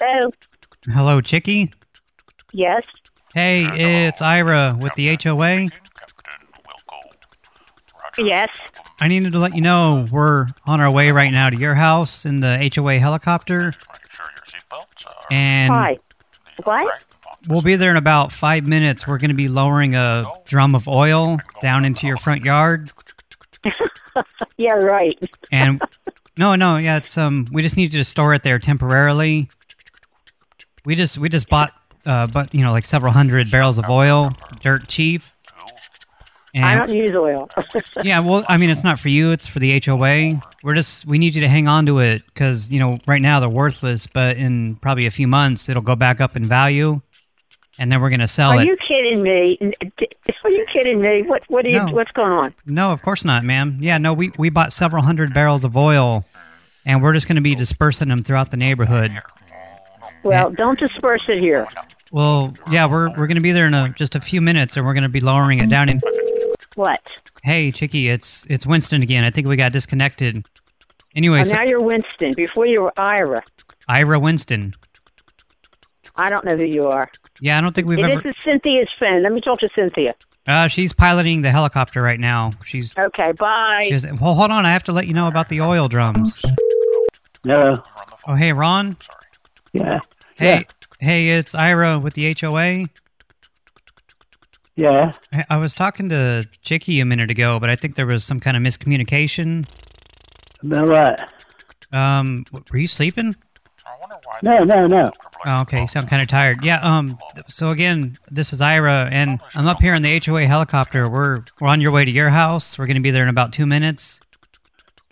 Hello. Hello, Chicky. Yes. Hey, it's Ira with the HOA. Yes. I needed to let you know we're on our way right now to your house in the HOA helicopter. And Hi. What? we'll be there in about five minutes. We're going to be lowering a drum of oil down into your front yard. Yeah, right. And no, no, yeah, it's um, we just need you to store it there temporarily. We just we just bought uh, but you know, like several hundred barrels of oil, dirt cheap. And I don't use oil. yeah, well, I mean, it's not for you; it's for the HOA. We're just we need you to hang on to it because you know right now they're worthless, but in probably a few months it'll go back up in value, and then we're gonna sell Are it. you kidding me? Are you kidding me? What? What are you? No. What's going on? No, of course not, ma'am. Yeah, no, we we bought several hundred barrels of oil, and we're just gonna be dispersing them throughout the neighborhood. Well, don't disperse it here. Well, yeah, we're we're gonna be there in a, just a few minutes, and we're gonna be lowering it down in. What? Hey, Chicky, it's it's Winston again. I think we got disconnected. Anyway, Oh, so, now you're Winston. Before you were Ira. Ira Winston. I don't know who you are. Yeah, I don't think we've Hey, ever. this is Cynthia's friend. Let me talk to Cynthia. Uh, she's piloting the helicopter right now. She's. Okay, bye. she's well, hold on. I have to let you know about the oil drums. No. Oh, hey, Ron. Yeah. Hey, hey, it's Ira with the HOA. Yeah. I- I was talking to Chicky a minute ago, but I think there was some kind of miscommunication. About what? Um, were you sleeping? No, no, no. Oh, okay, you sound kind of tired. Yeah. Um. So again, this is Ira, and I'm up here in the HOA helicopter. We're we're on your way to your house. We're going to be there in about two minutes.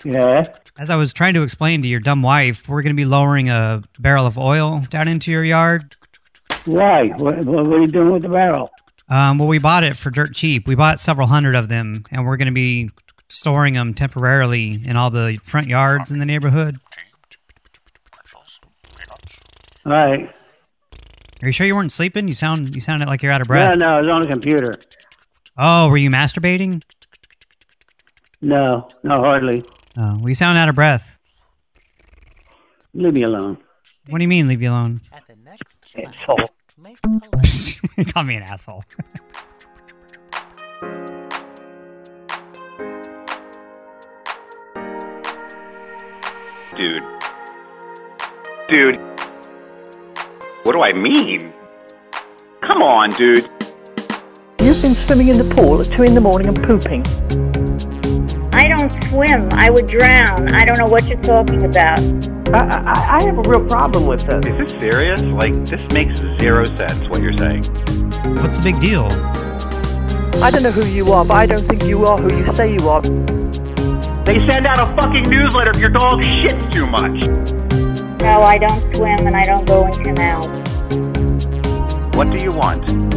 Yeah. As I was trying to explain to your dumb wife, we're going to be lowering a barrel of oil down into your yard. Why? What, what are you doing with the barrel? Um, well, we bought it for dirt cheap. We bought several hundred of them, and we're going to be storing them temporarily in all the front yards in the neighborhood. All right. Are you sure you weren't sleeping? You sound you sounded like you're out of breath. No, no, it's on the computer. Oh, were you masturbating? No, no, hardly. Oh, we sound out of breath. Leave me alone. What do you mean, leave you alone? Asshole. Call me an asshole. Dude. Dude. What do I mean? Come on, dude. You've been swimming in the pool at two in the morning and pooping. I swim. I would drown. I don't know what you're talking about. I, I, I have a real problem with this. Is this serious? Like, this makes zero sense, what you're saying. What's the big deal? I don't know who you are, but I don't think you are who you say you are. They send out a fucking newsletter if your dog shits too much. No, I don't swim and I don't go in canals. What do you want?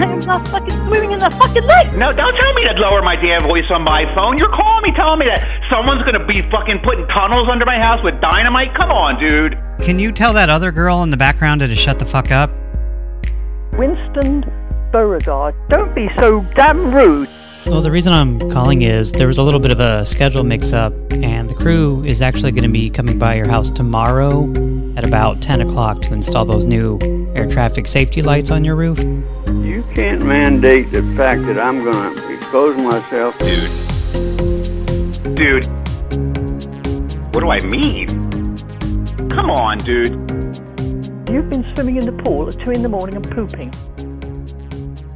I'm not fucking swimming in the fucking lake. No, don't tell me to lower my damn voice on my phone. You're calling me telling me that someone's gonna be fucking putting tunnels under my house with dynamite? Come on, dude. Can you tell that other girl in the background to shut the fuck up? Winston Beauregard, don't be so damn rude. Well, the reason I'm calling is there was a little bit of a schedule mix-up, and the crew is actually going to be coming by your house tomorrow at about 10 o'clock to install those new air traffic safety lights on your roof. You can't mandate the fact that I'm going to expose myself. Dude. Dude. What do I mean? Come on, dude. You've been swimming in the pool at two in the morning and pooping.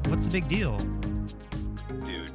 What's the big deal? Dude.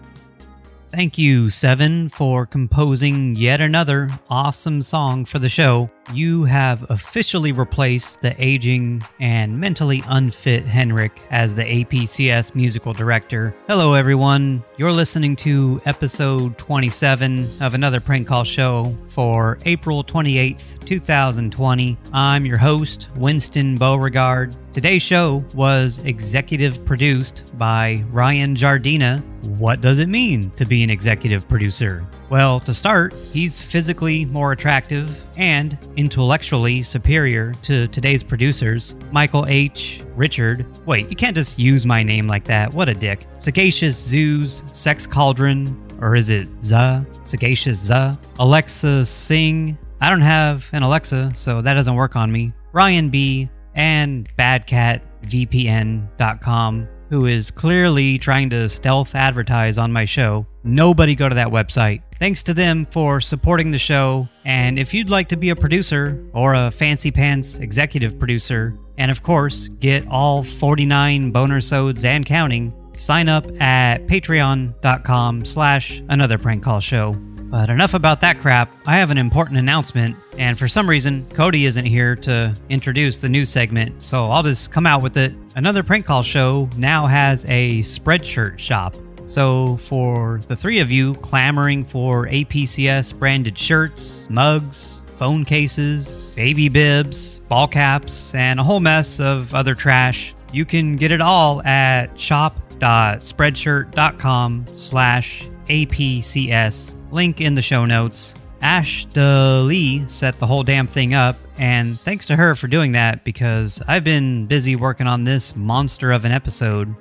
Thank you, Seven, for composing yet another awesome song for the show. You have officially replaced the aging and mentally unfit Henrik as the APCS musical director. Hello, everyone. You're listening to episode 27 of another prank call show for April 28th, 2020. I'm your host, Winston Beauregard. Today's show was executive produced by Ryan Jardina. What does it mean to be an executive producer? Well, to start, he's physically more attractive and intellectually superior to today's producers Michael H., Richard. Wait, you can't just use my name like that. What a dick. Sagacious Zoos, Sex Cauldron, or is it Za? Sagacious Za? Alexa Singh. I don't have an Alexa, so that doesn't work on me. Ryan B, and BadCatVPN.com, who is clearly trying to stealth advertise on my show. Nobody go to that website. Thanks to them for supporting the show. And if you'd like to be a producer or a fancy pants executive producer, and of course, get all 49 boner sods and counting, sign up at patreon.com slash another prank call show. But enough about that crap. I have an important announcement, and for some reason, Cody isn't here to introduce the new segment, so I'll just come out with it. Another prank call show now has a spreadshirt shop. So, for the three of you clamoring for APCS branded shirts, mugs, phone cases, baby bibs, ball caps, and a whole mess of other trash, you can get it all at shop.spreadshirt.com slash APCS. Link in the show notes. Ash Lee set the whole damn thing up, and thanks to her for doing that because I've been busy working on this monster of an episode.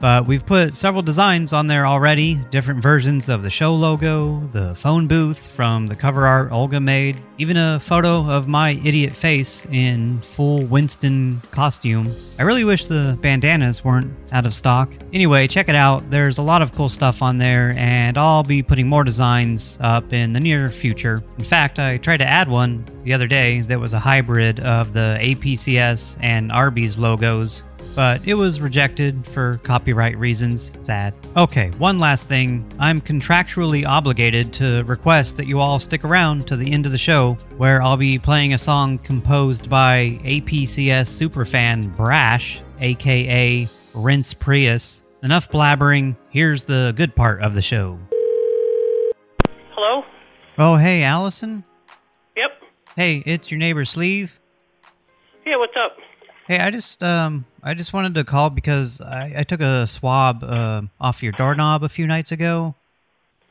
But we've put several designs on there already different versions of the show logo, the phone booth from the cover art Olga made, even a photo of my idiot face in full Winston costume. I really wish the bandanas weren't out of stock. Anyway, check it out. There's a lot of cool stuff on there, and I'll be putting more designs up in the near future. In fact, I tried to add one the other day that was a hybrid of the APCS and Arby's logos but it was rejected for copyright reasons. Sad. Okay, one last thing. I'm contractually obligated to request that you all stick around to the end of the show, where I'll be playing a song composed by APCS superfan Brash, aka Rince Prius. Enough blabbering, here's the good part of the show. Hello? Oh, hey, Allison? Yep. Hey, it's your neighbor Sleeve. Yeah, what's up? Hey, I just um I just wanted to call because I, I took a swab uh, off your doorknob a few nights ago.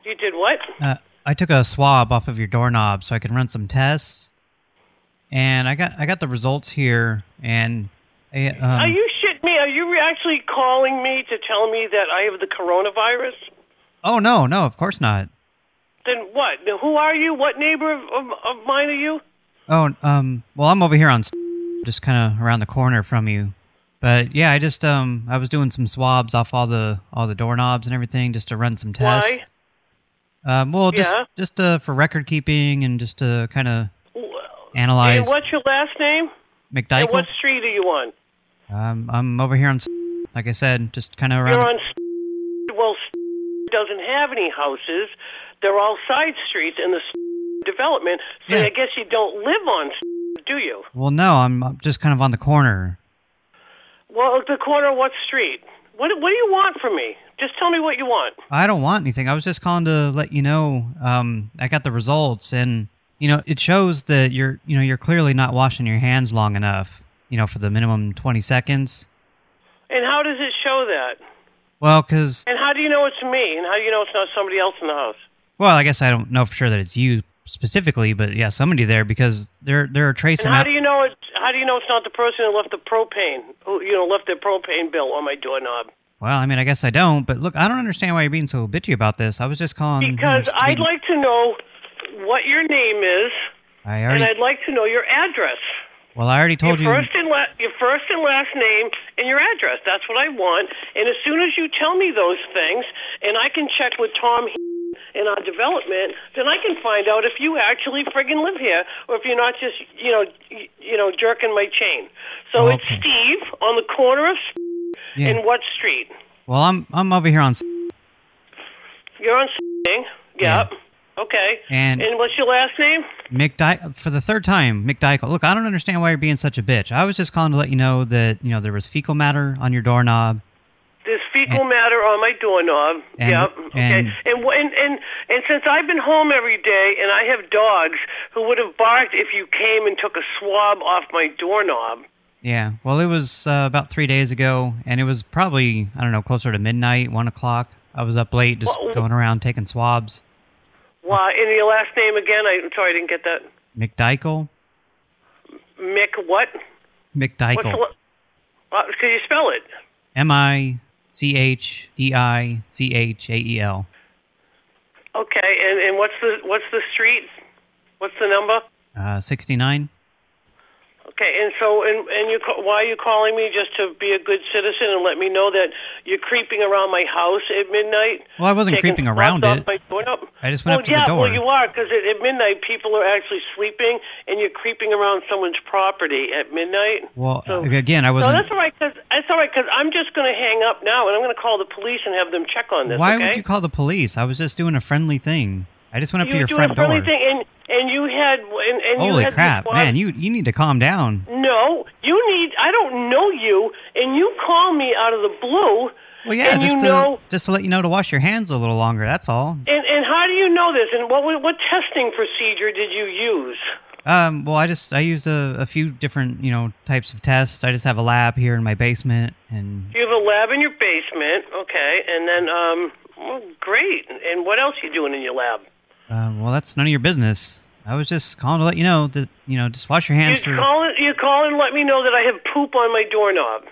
You did what? Uh, I took a swab off of your doorknob so I could run some tests, and I got I got the results here. And I, um, Are you shitting me? Are you actually calling me to tell me that I have the coronavirus? Oh no, no, of course not. Then what? Now, who are you? What neighbor of, of, of mine are you? Oh, um, well, I'm over here on just kind of around the corner from you. But yeah, I just um I was doing some swabs off all the all the doorknobs and everything just to run some tests. Why? Um, well, just Yeah. just uh, for record keeping and just to kind of analyze. And what's your last name? And McDyke. what street are you on? Um, I'm over here on, like I said, just kind of around. You're on. Well, doesn't have any houses. They're all side streets in the development. So Yeah. I guess you don't live on, do you? well, no, I'm I'm just kind of on the corner. Well, the corner of what street? What What do you want from me? Just tell me what you want. I don't want anything. I was just calling to let you know. Um, I got the results, and you know, it shows that you're, you know, you're clearly not washing your hands long enough. You know, for the minimum 20 seconds. And how does it show that? Well, because And how do you know it's me? And how do you know it's not somebody else in the house? well, I guess I don't know for sure that it's you specifically, but yeah, somebody there because there there are trace And how do you know it's how do you know it's not the person who left the propane who you know left their propane bill on my doorknob? Well, I mean, I guess I don't, but look, I don't understand why you're being so bitchy about this. I was just calling you know, Because I'd like to know what your name is, I and already I'd like to know your address. well, I already told your you. first and your first and last name and your address. That's what I want. And as soon as you tell me those things, and I can check with Tom in our development, then I can find out if you actually friggin' live here, or if you're not just you know you know jerking my chain. So oh, it's Steve on the corner of Yeah. in what street? Well, I'm I'm over here on s- You're on eh? Yep. Yeah. Okay. And- and what's your last name? Mick Dy- for the third time, Mick Dykel. Look, I don't understand why you're being such a bitch. I was just calling to let you know that you know there was fecal matter on your doorknob. There's fecal matter on my doorknob. And- yep. Okay. and- And, and and and since I've been home every day, and I have dogs who would have barked if you came and took a swab off my doorknob. Yeah. Well, it was uh, about three days ago, and it was probably I don't know closer to midnight, one o'clock. I was up late, just Well- going around taking swabs. Why? And your last name again? I'm sorry, I didn't get that. Mick Dykel. Mick what? Mick What's the? Uh, can you spell it? M I C H D I C H A E L. Okay. And and what's the what's the street? What's the number? Uh, 69. Okay, and so and and you why are you calling me just to be a good citizen and let me know that you're creeping around my house at midnight? Well, I wasn't creeping around it. My? I just well, went up to the yeah, door. well, you are because at, at midnight people are actually sleeping, and you're creeping around someone's property at midnight. Well, So- again, I wasn't. No, that's all right. Cause that's all right. Because I'm just going to hang up now, and I'm going to call the police and have them check on this. Why okay? would you call the police? I was just doing a friendly thing. I just went up you to your front a friendly door. thing, and you had and, and you Holy had crap, man! You you need to calm down. No, you need. I don't know you, and you call me out of the blue. Well, yeah, and just you to know. just to let you know to wash your hands a little longer. That's all. And and how do you know this? And what what testing procedure did you use? Um, well, I just I used a, a few different you know types of tests. I just have a lab here in my basement, and You have a lab in your basement, okay? And then, um, well, great. And what else are you doing in your lab? Um, well, that's none of your business. I was just calling to let you know that you know just wash your You hands for. call. You call and let me know that I have poop on my doorknob.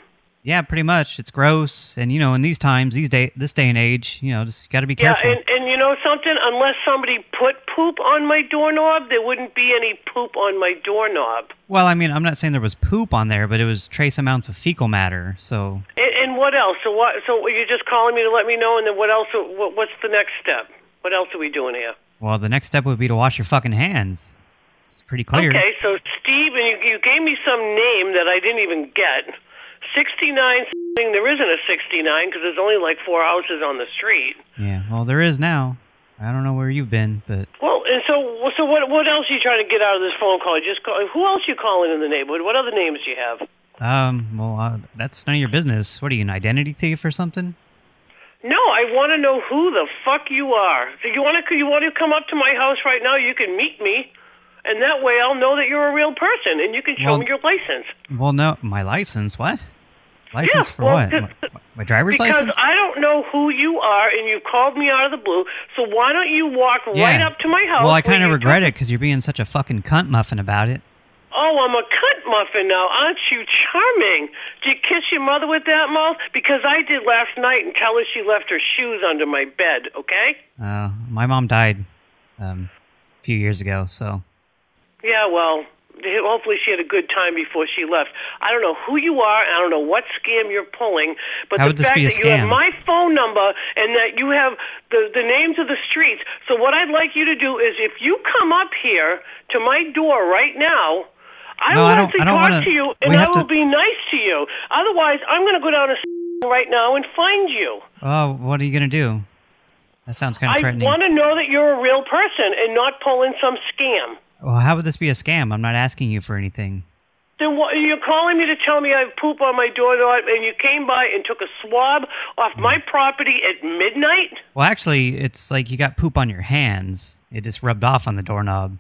Yeah, pretty much. It's gross, and you know, in these times, these day, this day and age, you know, just got to be Yeah, careful. and and you know something? Unless somebody put poop on my doorknob, there wouldn't be any poop on my doorknob. well, I mean, I'm not saying there was poop on there, but it was trace amounts of fecal matter. So, And, and what else? So what? So you're just calling me to let me know, and then what else? What, what's the next step? What else are we doing here? Well, the next step would be to wash your fucking hands. It's pretty clear. Okay, so Steve, and you, you gave me some name that I didn't even get. 69 there isn't a 69 because there's only like four houses on the street. Yeah. Well, there is now. I don't know where you've been, but Well, and so so what what else are you trying to get out of this phone call? Just call, who else are you calling in the neighborhood? What other names do you have? um, well, uh, that's none of your business. What are you, an identity thief or something? No, I want to know who the fuck you are. So you want to you want to come up to my house right now? You can meet me, and that way I'll know that you're a real person, and you can show Well- me your license. Well, no, my license. What? License Yeah, for well, what? My, my driver's because license? I don't know who you are, and you called me out of the blue. So why don't you walk right up to my house? Well, I kind of regret it because you're being such a fucking cunt muffin about it. Oh, I'm a cut muffin now, aren't you charming? Do you kiss your mother with that mouth? Because I did last night and tell her she left her shoes under my bed. Okay? Uh, my mom died um, a few years ago, so Yeah, well, hopefully she had a good time before she left. I don't know who you are, I don't know what scam you're pulling, but How the fact that you have my phone number and that you have the the names of the streets. So what I'd like you to do is, if you come up here to my door right now. I No, will I don't- actually talk wanna- to you, and I will to- be nice to you. Otherwise, I'm going to go down to right now and find you. oh, what are you gonna do? That sounds kind of I threatening. want to know that you're a real person and not pulling some scam. Well, how would this be a scam? I'm not asking you for anything. Then what, you're calling me to tell me I have poop on my doorknob, and you came by and took a swab off Mm. my property at midnight? Well, actually, it's like you got poop on your hands. It just rubbed off on the doorknob.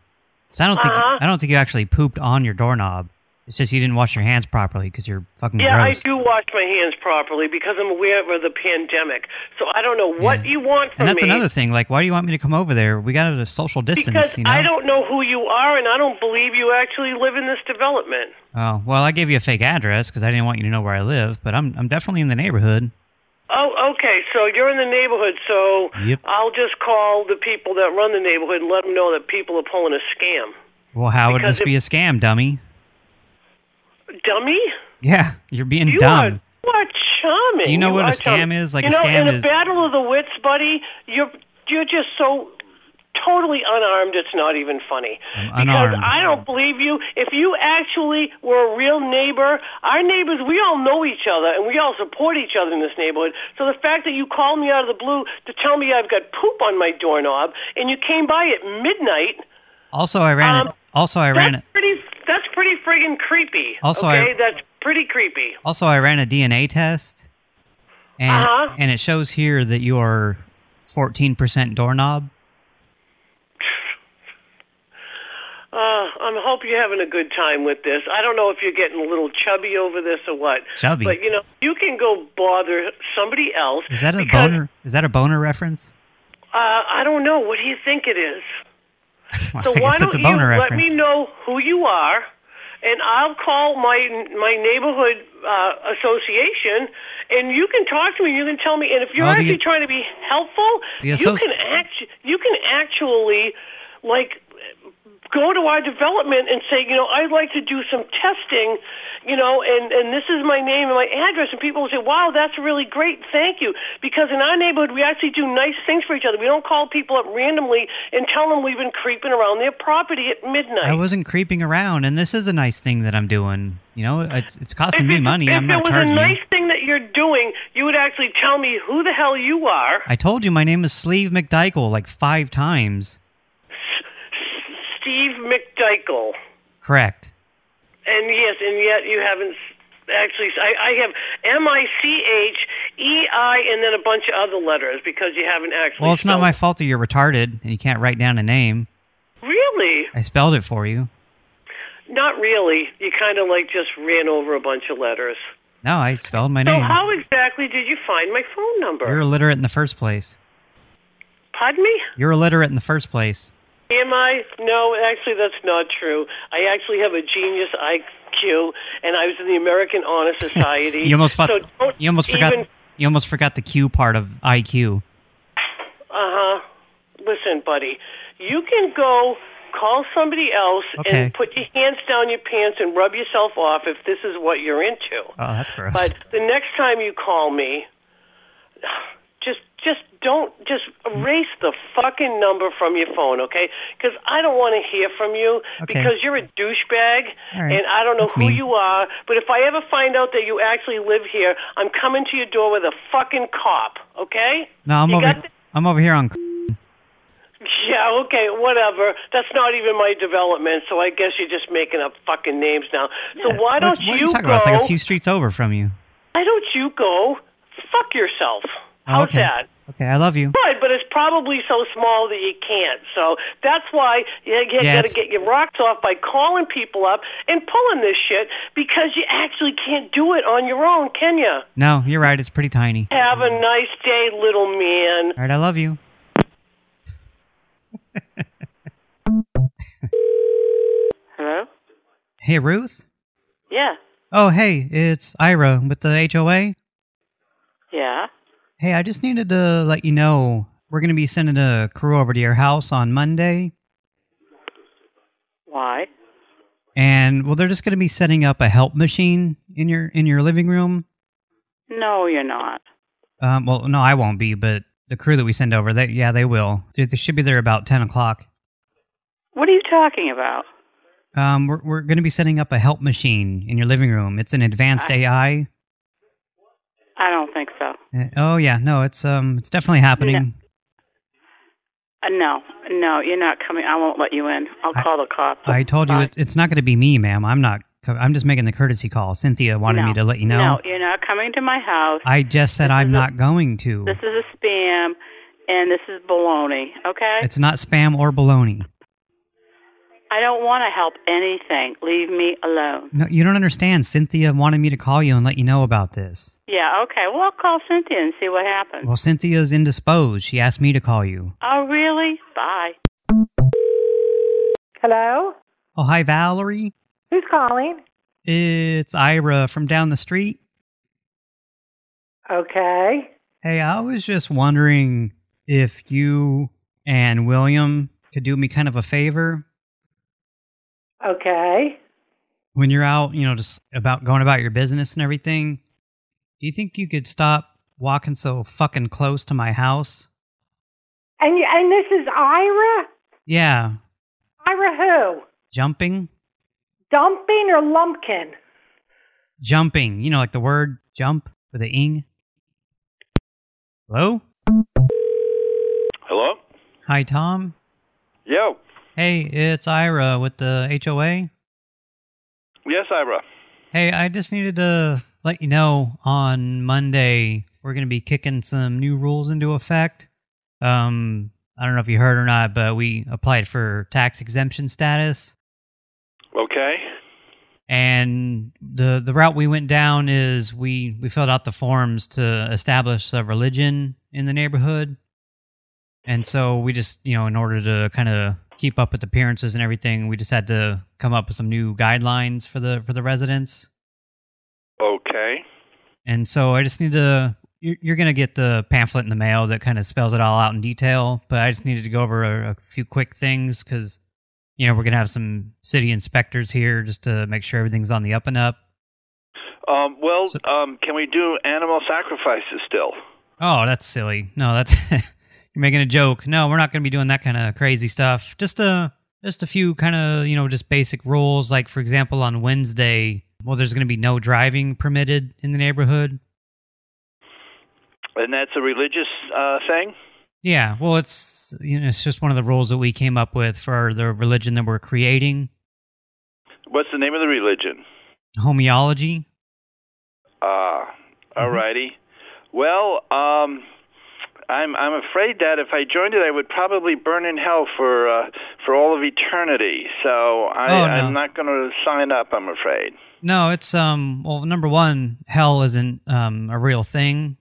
So I don't think Uh-huh. I don't think you actually pooped on your doorknob. It's just you didn't wash your hands properly because you're fucking Yeah, gross. I do wash my hands properly because I'm aware of the pandemic. So I don't know what Yeah. you want from And that's me. another thing. Like, why do you want me to come over there? We got to social distance, because you know. I don't know who you are, and I don't believe you actually live in this development. Oh well, I gave you a fake address because I didn't want you to know where I live. But I'm I'm definitely in the neighborhood. Oh, okay. So you're in the neighborhood, so Yep. I'll just call the people that run the neighborhood and let them know that people are pulling a scam. Well, how would Because this be a scam, dummy? Dummy? Yeah, you're being You dumb. are, you are charming. Do you know what a scam charming. is? Like, you a know, scam in is- a battle of the wits, buddy, you're you're just so totally unarmed. It's not even funny. I'm because unarmed. I don't believe you. If you actually were a real neighbor, our neighbors, we all know each other and we all support each other in this neighborhood. So the fact that you called me out of the blue to tell me I've got poop on my doorknob and you came by at midnight. Also, I ran Um, it. Also, I ran That's it. pretty. That's pretty friggin' creepy. Also, I- that's pretty creepy. Also, I ran a DNA test, and Uh-huh. and it shows here that you are 14% doorknob. Uh, I hope you're having a good time with this. I don't know if you're getting a little chubby over this or what. Chubby? But you know, you can go bother somebody else. Is that a because, boner? Is that a boner reference? Uh, I don't know. What do you think it is? Well, So why don't you boner let me know who you are, and I'll call my my neighborhood uh, association, and you can talk to me. You can tell me, and if you're Oh, the- actually trying to be helpful, you can act. You can actually like go to our development and say, you know, I'd like to do some testing, you know, and and this is my name and my address, and people will say, wow, that's really great, thank you, because in our neighborhood we actually do nice things for each other. We don't call people up randomly and tell them we've been creeping around their property at midnight. I wasn't creeping around, and this is a nice thing that I'm doing. You know, it's it's costing me money. if I'm not it was a nice you. thing that you're doing, you would actually tell me who the hell you are. I told you my name is Sleeve McDykel like five times. Steve McDykel. Correct. And yes, and yet you haven't actually. I, I have M I C H E I and then a bunch of other letters because you haven't actually. Well, it's not my fault that you're retarded and you can't write down a name. Really? I spelled it for you. Not really. You kind of like just ran over a bunch of letters. No, I spelled my So name. how exactly did you find my phone number? You're illiterate in the first place. Pardon me? You're illiterate in the first place. Am I? No, actually, that's not true. I actually have a genius IQ, and I was in the American Honor Society. You almost, so you almost forgot. You almost forgot the Q part of IQ. Uh-huh. Listen, buddy, you can go call somebody else Okay. and put your hands down your pants and rub yourself off if this is what you're into. Oh, that's gross. But the next time you call me, just don't just erase the fucking number from your phone, okay? Because I don't want to hear from you Okay. because you're a douchebag right. and I don't know That's who you are. But if I ever find out that you actually live here, I'm coming to your door with a fucking cop, okay? no, I'm you over. I'm over here on. Yeah, okay, whatever. That's not even my development, so I guess you're just making up fucking names now. So why don't What's- what you you go? about? It's like a few streets over from you. Why don't you go? Fuck yourself. Oh, How's okay. that? Okay, I love you. Good, but it's probably so small that you can't. So that's why you, you Yeah, got to get your rocks off by calling people up and pulling this shit because you actually can't do it on your own, can you? No, you're right. It's pretty tiny. Have a nice day, little man. All right, I love you. Hello? Hey, Ruth. Yeah. Oh, hey, it's Ira with the HOA. Yeah. Hey, I just needed to let you know we're going to be sending a crew over to your house on Monday, Why? and well, they're just going to be setting up a help machine in your in your living room. No, you're not. Um, well, no, I won't be, but the crew that we send over, they yeah, they will. They, they should be there about ten o'clock. What are you talking about? Um, we're we're going to be setting up a help machine in your living room. It's an advanced AI. I don't think so. Uh, Oh yeah, no, it's um, it's definitely happening. Uh, no, no, you're not coming. I won't let you in. I'll I- call the cops. I told you it, it's not going to be me, ma'am. I'm not. I'm just making the courtesy call. Cynthia wanted no. me to let you know. No, you're not coming to my house. I just said I'm is a- not going to. This is a spam, and this is baloney, okay? It's not spam or baloney. I don't want to help anything. Leave me alone. No, you don't understand. Cynthia wanted me to call you and let you know about this. Yeah, okay. Well, I'll call Cynthia and see what happens. Well, Cynthia's indisposed. She asked me to call you. oh, really? Bye. Hello? Oh, hi, Valerie. Who's calling? It's Ira from down the street. Okay. Hey, I was just wondering if you and William could do me kind of a favor Okay. when you're out, you know, just about going about your business and everything. Do you think you could stop walking so fucking close to my house? And you, and this is Ira? Yeah, Ira who? jumping, Dumping or Lumpkin? jumping. You know, like the word jump with a ing. Hello? Hello? Hi, Tom. Yo. Hey, it's Ira with the HOA. Yes, Ira. Hey, I just needed to let you know on Monday we're going to be kicking some new rules into effect. Um, I don't know if you heard or not, but we applied for tax exemption status. Okay. And the the route we went down is we we filled out the forms to establish a religion in the neighborhood. And so we just, you know, in order to kind of keep up with appearances and everything, we just had to come up with some new guidelines for the for the residents. Okay. And so I just need to. You're, you're going to get the pamphlet in the mail that kind of spells it all out in detail, but I just needed to go over a, a few quick things because you know, we're going to have some city inspectors here just to make sure everything's on the up and up. Um, well, um, can we do animal sacrifices still? Oh, that's silly. No, that's you're making a joke. No, we're not going to be doing that kind of crazy stuff. Just a just a few kind of you know just basic rules. Like for example, on Wednesday, well, there's going to be no driving permitted in the neighborhood. And that's a religious uh, thing. Yeah, well, it's you know it's just one of the rules that we came up with for the religion that we're creating. What's the name of the religion? Homeology. Ah, all righty. Well, um, I'm I'm afraid that if I joined it, I would probably burn in hell for uh, for all of eternity. So I, Oh, no. I'm not going to sign up. I'm afraid. No, it's um well number one, hell isn't um a real thing.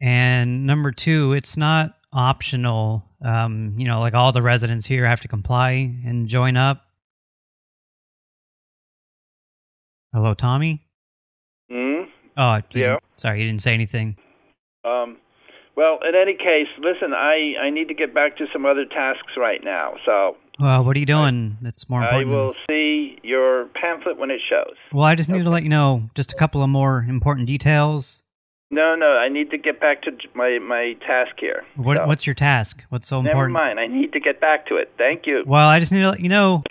And number two, it's not optional. Um, you know, like all the residents here have to comply and join up. Hello, Tommy? Hmm. Oh, Yeah. sorry, you didn't say anything. Um, well, in any case, listen. I I need to get back to some other tasks right now. So Well, what are you doing that's more important? than will see your pamphlet when it shows. Well, I just need to let you know just a couple of more important details. No, no, I need to get back to my my task here. What, So, what's your task? What's so Never important? mind. I need to get back to it. Thank you. Well, I just need to let you know.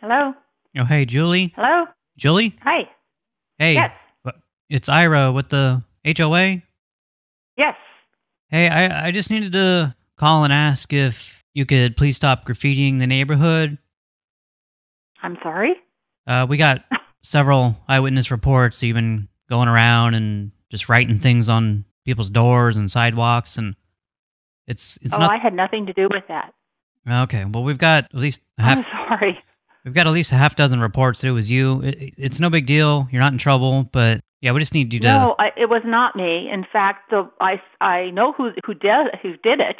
Hello? Oh, hey, Julie. Hello? Julie? Hi. Hey. Yes. It's Ira with the HOA. Yes. Hey, I, I just needed to call and ask if you could please stop graffitiing the neighborhood. I'm sorry? Uh, we got several eyewitness reports. been going around and just writing things on people's doors and sidewalks, and it's it's oh, not I had nothing to do with that. okay. Well, we've got at least half. I'm sorry. We've got at least a half dozen reports that it was you. It- it's no big deal. You're not in trouble, but yeah, we just need you to. No, I, it was not me. In fact, the I I know who who did who did it.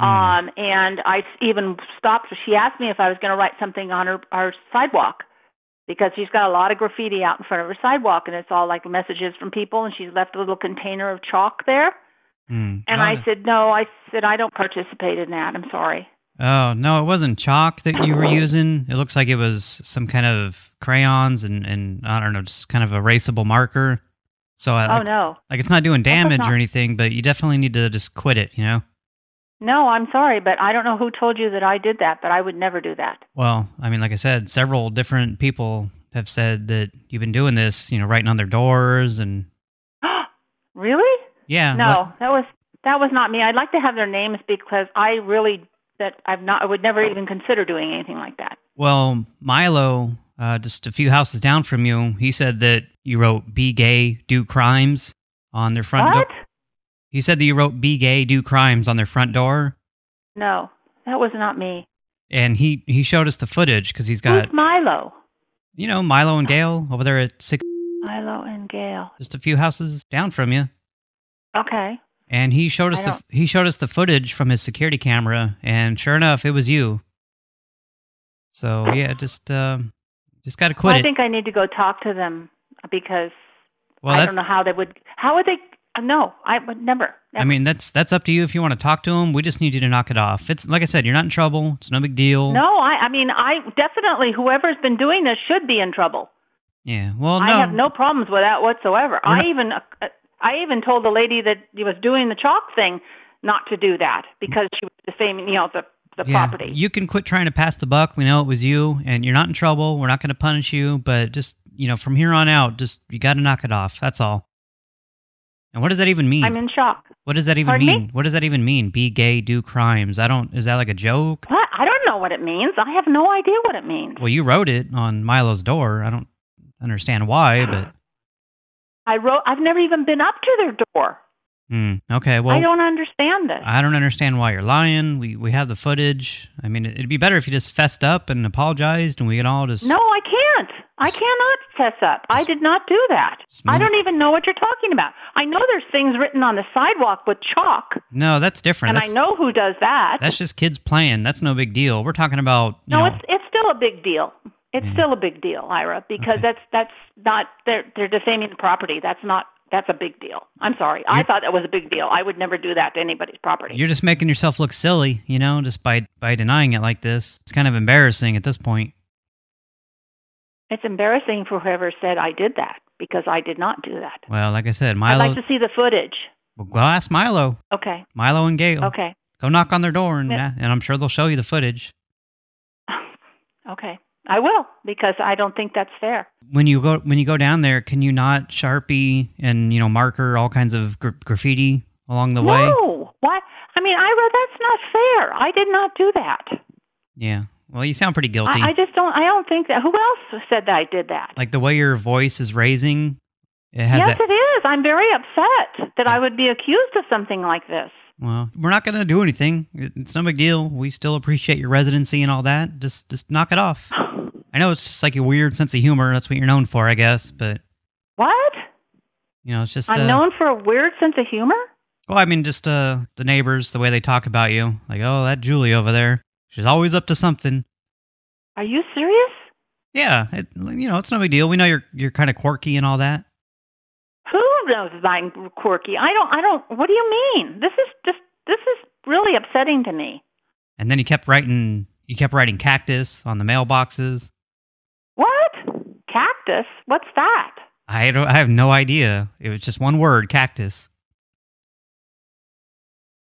Hmm. Um, and I even stopped. She asked me if I was going to write something on her our sidewalk because she's got a lot of graffiti out in front of her sidewalk, and it's all like messages from people. And she's left a little container of chalk there. Hmm. And Oh, I said, no. I said I don't participate in that. I'm sorry. Oh, no, it wasn't chalk that you were using. It looks like it was some kind of crayons and, and I don't know, just kind of erasable marker. So, I, oh like, no, like it's not doing damage not- or anything, but you definitely need to just quit it, you know? no, I'm sorry, but I don't know who told you that I did that, but I would never do that. Well, I mean, like I said, several different people have said that you've been doing this, you know, writing on their doors and really? yeah. No, that was that was not me. I'd like to have their names because I really that I've not I would never even consider doing anything like that. Well, Milo, uh, just a few houses down from you, he said that you wrote "Be gay, do crimes" on their front door. What? He said that you wrote "Be gay, do crimes" on their front door, No, that was not me. and he he showed us the footage because he's got Who's Milo? you know Milo and Gail over there at six, Milo and Gail. just a few houses down from you, Okay. And he showed us the he showed us the footage from his security camera, and sure enough, it was you. So yeah, just um, just got to quit Well, I think I need to go talk to them because well, I don't know how they would. How would they? uh, No, I would never. I mean, that's that's up to you if you want to talk to them. We just need you to knock it off. It's like I said, you're not in trouble. It's no big deal. No, I. I mean, I definitely whoever's been doing this should be in trouble. Yeah. Well, no. I have no problems with that whatsoever. We're I not- even uh, I even told the lady that he was doing the chalk thing not to do that because she was defaming, you know, the the yeah. property. You can quit trying to pass the buck. We know it was you, and you're not in trouble. We're not going to punish you, but just you know, from here on out, just you got to knock it off. That's all. And what does that even mean? I'm in shock. what does that even Pardon me? mean? What does that even mean? Be gay, do crimes. I don't. Is that like a joke? What? I don't know what it means. I have no idea what it means. Well, you wrote it on Milo's door. I don't understand why, but I wrote. I've never even been up to their door. hmm, okay. Well, I don't understand this. I don't understand why you're lying. We we have the footage. I mean, it'd be better if you just fessed up and apologized, and we could all just No, I can't. I cannot fess up. I did not do that. I don't even know what you're talking about. I know there's things written on the sidewalk with chalk, No, that's different. and that's, I know who does that. that's just kids playing. That's no big deal. We're talking about no, know, it's it's still a big deal. It's mm-hmm. still a big deal, Ira, because that's that's not they're they're defaming the property. That's not That's a big deal. I'm sorry. I You're- thought that was a big deal. I would never do that to anybody's property. You're just making yourself look silly, you know, just by by denying it like this. It's kind of embarrassing at this point. It's embarrassing for whoever said I did that because I did not do that. Well, like I said, Milo. I'd like to see the footage. Well, go ask Milo. Okay. Milo and Gail. Okay. Go knock on their door, and Yeah. and I'm sure they'll show you the footage. Okay. I will because I don't think that's fair. When you go when you go down there, can you not sharpie and you know marker all kinds of gra- graffiti along the way? No. What? I mean, Ira, that's not fair. I did not do that. Yeah. Well, you sound pretty guilty. I, I just don't. I don't think that. Who else said that I did that? like the way your voice is raising, it has yes, that. it is. I'm very upset that I would be accused of something like this. Well, we're not going to do anything. It's no big deal. We still appreciate your residency and all that. Just just knock it off. I know it's just like a weird sense of humor. That's what you're known for, I guess. But What? you know, it's just. I'm uh, known for a weird sense of humor. Well, I mean, just uh, the neighbors, the way they talk about you. Like, oh, that Julie over there. She's always up to something. Are you serious? Yeah, it, you know, it's no big deal. We know you're you're kind of quirky and all that. Who knows I'm quirky? I don't. I don't. What do you mean? This is just. This is really upsetting to me. And then you kept writing, you kept writing cactus on the mailboxes. Cactus? What's that? I don't, I have no idea. It was just one word, cactus.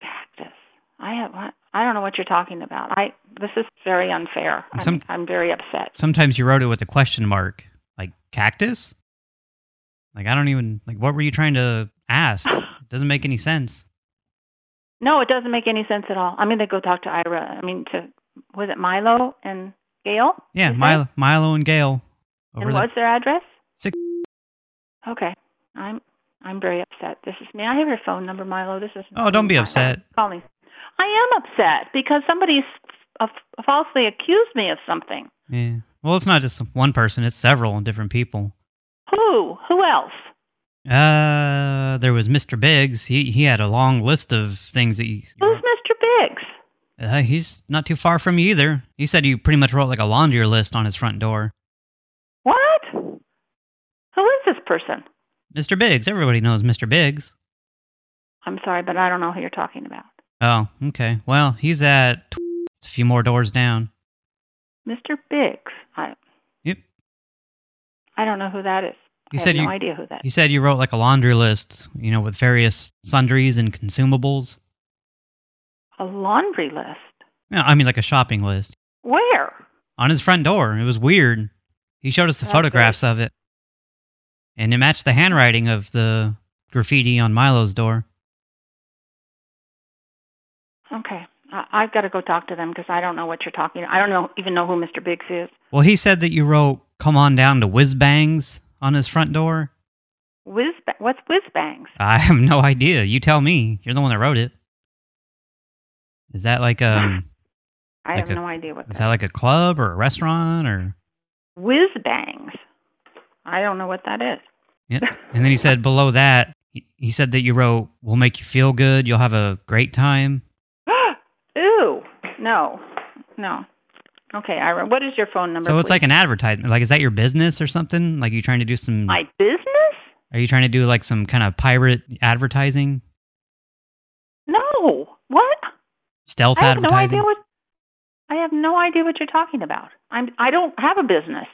Cactus. I have. What? I don't know what you're talking about. I. This is very unfair. I'm, I'm very upset. Sometimes you wrote it with a question mark, like cactus. Like I don't even like. What were you trying to ask? It doesn't make any sense. No, it doesn't make any sense at all. I'm going to go talk to Ira. I mean, to was it Milo and Gail? Yeah, Milo, Milo and Gail. Over And what's their address? Six. Okay, I'm I'm very upset. This is me. I have your phone number, Milo. This is. Oh, don't be upset. Calling. I am upset because somebody's uh, falsely accused me of something. Yeah. Well, it's not just one person; it's several different people. Who? Who else? Uh, there was Mr. Biggs. He he had a long list of things that he. Who's Mr. Biggs? Uh, he's not too far from you either. He said you pretty much wrote like a laundry list on his front door. Is this person? Mr. Biggs. Everybody knows Mr. Biggs. I'm sorry, but I don't know who you're talking about. Oh, okay. Well, he's at a few more doors down. Mr. Biggs. I. Yep. I don't know who that is. You I said no you idea who that You said you wrote like a laundry list, you know, with various sundries and consumables. A laundry list. Yeah, I mean like a shopping list Where? on his front door. It was weird. He showed us the Okay. photographs of it, and it matched the handwriting of the graffiti on Milo's door. Okay. I, I've got to go talk to them because I don't know what you're talking. I don't know even know who Mr. Biggs is. Well, he said that you wrote "Come on down to Whiz Bangs" on his front door. Whiz, what's whiz bangs? I have no idea. You tell me. You're the one that wrote it. Is that like um? I Like have a- no idea what Is that that like a club or a restaurant or? whiz bangs. I don't know what that is. Yeah. And then he said below that, he, said that you wrote, "We'll make you feel good. You'll have a great time." Ooh, no, no. Okay, Ira, what is your phone number? So it's please? like an advertisement. Like, is that your business or something? Like, you trying to do some? my business? Are you trying to do like some kind of pirate advertising, No. What? stealth I have no idea what. I have no idea what you're talking about. I'm. I don't have a business.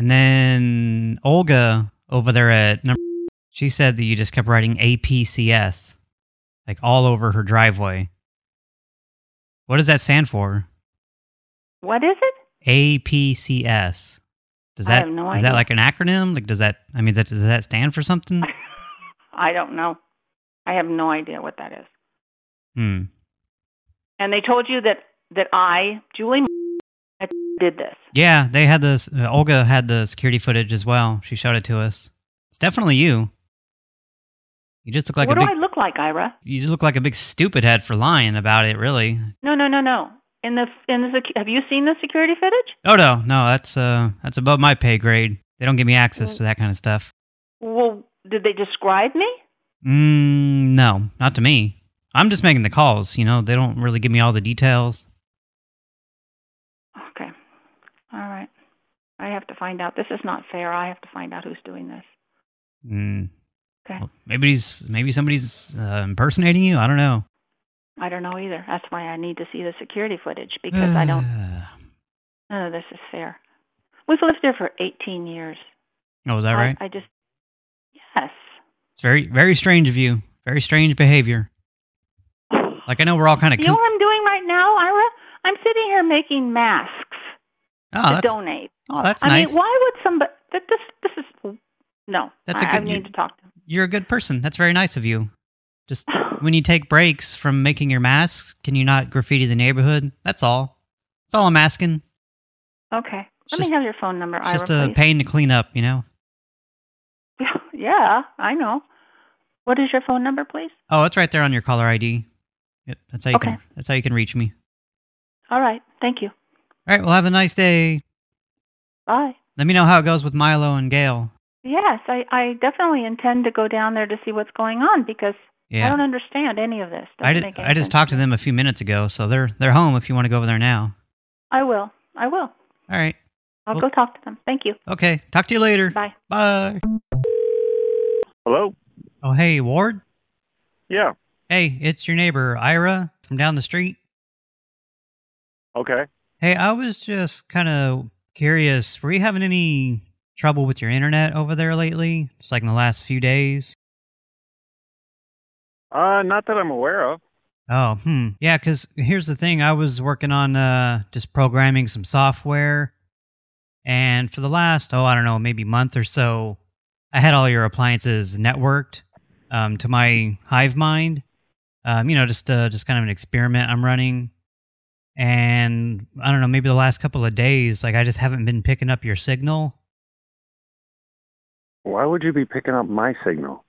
And then Olga over there at number, she said that you just kept writing APCS, like all over her driveway. What does that stand for? What is it? APCS. Does I that have no is that like an acronym? Like, does that? I mean, that, does that stand for something? I don't know. I have no idea what that is. Hmm. And they told you that that I, Julie, did this. Yeah, they had this. Uh, Olga had the security footage as well. She showed it to us. It's definitely you. You just look like what a do big. I look like, Ira? You look like a big stupid head for lying about it. Really. No, no, no, no. In the in the have you seen the security footage? Oh no, no, that's uh, that's above my pay grade. They don't give me access to that kind of stuff. Well, did they describe me? Mm, no, not to me. I'm just making the calls. You know, they don't really give me all the details. Okay. All right. I have to find out. This is not fair. I have to find out who's doing this. Mm. Okay. Maybe he's maybe somebody's uh, impersonating you. I don't know. I don't know either. That's why I need to see the security footage because I don't. None of this is fair. We've lived there for 18 years. oh, is that I, right? I just. Yes. It's very very strange of you. Very strange behavior. Like I know we're all kind of. You know what I'm doing right now, Ira? I'm sitting here making masks oh, to donate. oh, that's I nice. mean, why would somebody? That this this is no. That's a I, I good- I need to talk to him. You're a good person. That's very nice of you. Just when you take breaks from making your masks, can you not graffiti the neighborhood? That's all. That's all I'm asking. Okay. It's Let just- me have your phone number, Ira, just a please. pain to clean up, you know. yeah, I know. What is your phone number, please? Oh, it's right there on your caller ID. Yep, that's how you Okay. can. That's how you can reach me. All right. Thank you. All right. Well, have a nice day. Bye. Let me know how it goes with Milo and Gail. Yes, I, I definitely intend to go down there to see what's going on because Yeah. I don't understand any of this. I, Doesn't did, make any I just sense. talked to them a few minutes ago, so they're they're home. If you want to go over there now. I will. I will. All right. I'll Well- go talk to them. Thank you. Okay. Talk to you later. Bye. Bye. Hello? Oh, hey, Ward. Yeah. Hey, it's your neighbor Ira from down the street. Okay. Hey, I was just kind of curious. Were you having any trouble with your internet over there lately? Just like in the last few days? Uh, not that I'm aware of. Oh, hmm. Yeah, because here's the thing. I was working on uh, just programming some software. And for the last, oh, I don't know, maybe month or so, I had all your appliances networked um, to my Hive Mind. Um, you know, just uh, just kind of an experiment I'm running. And I don't know, maybe the last couple of days, like I just haven't been picking up your signal. Why would you be picking up my signal?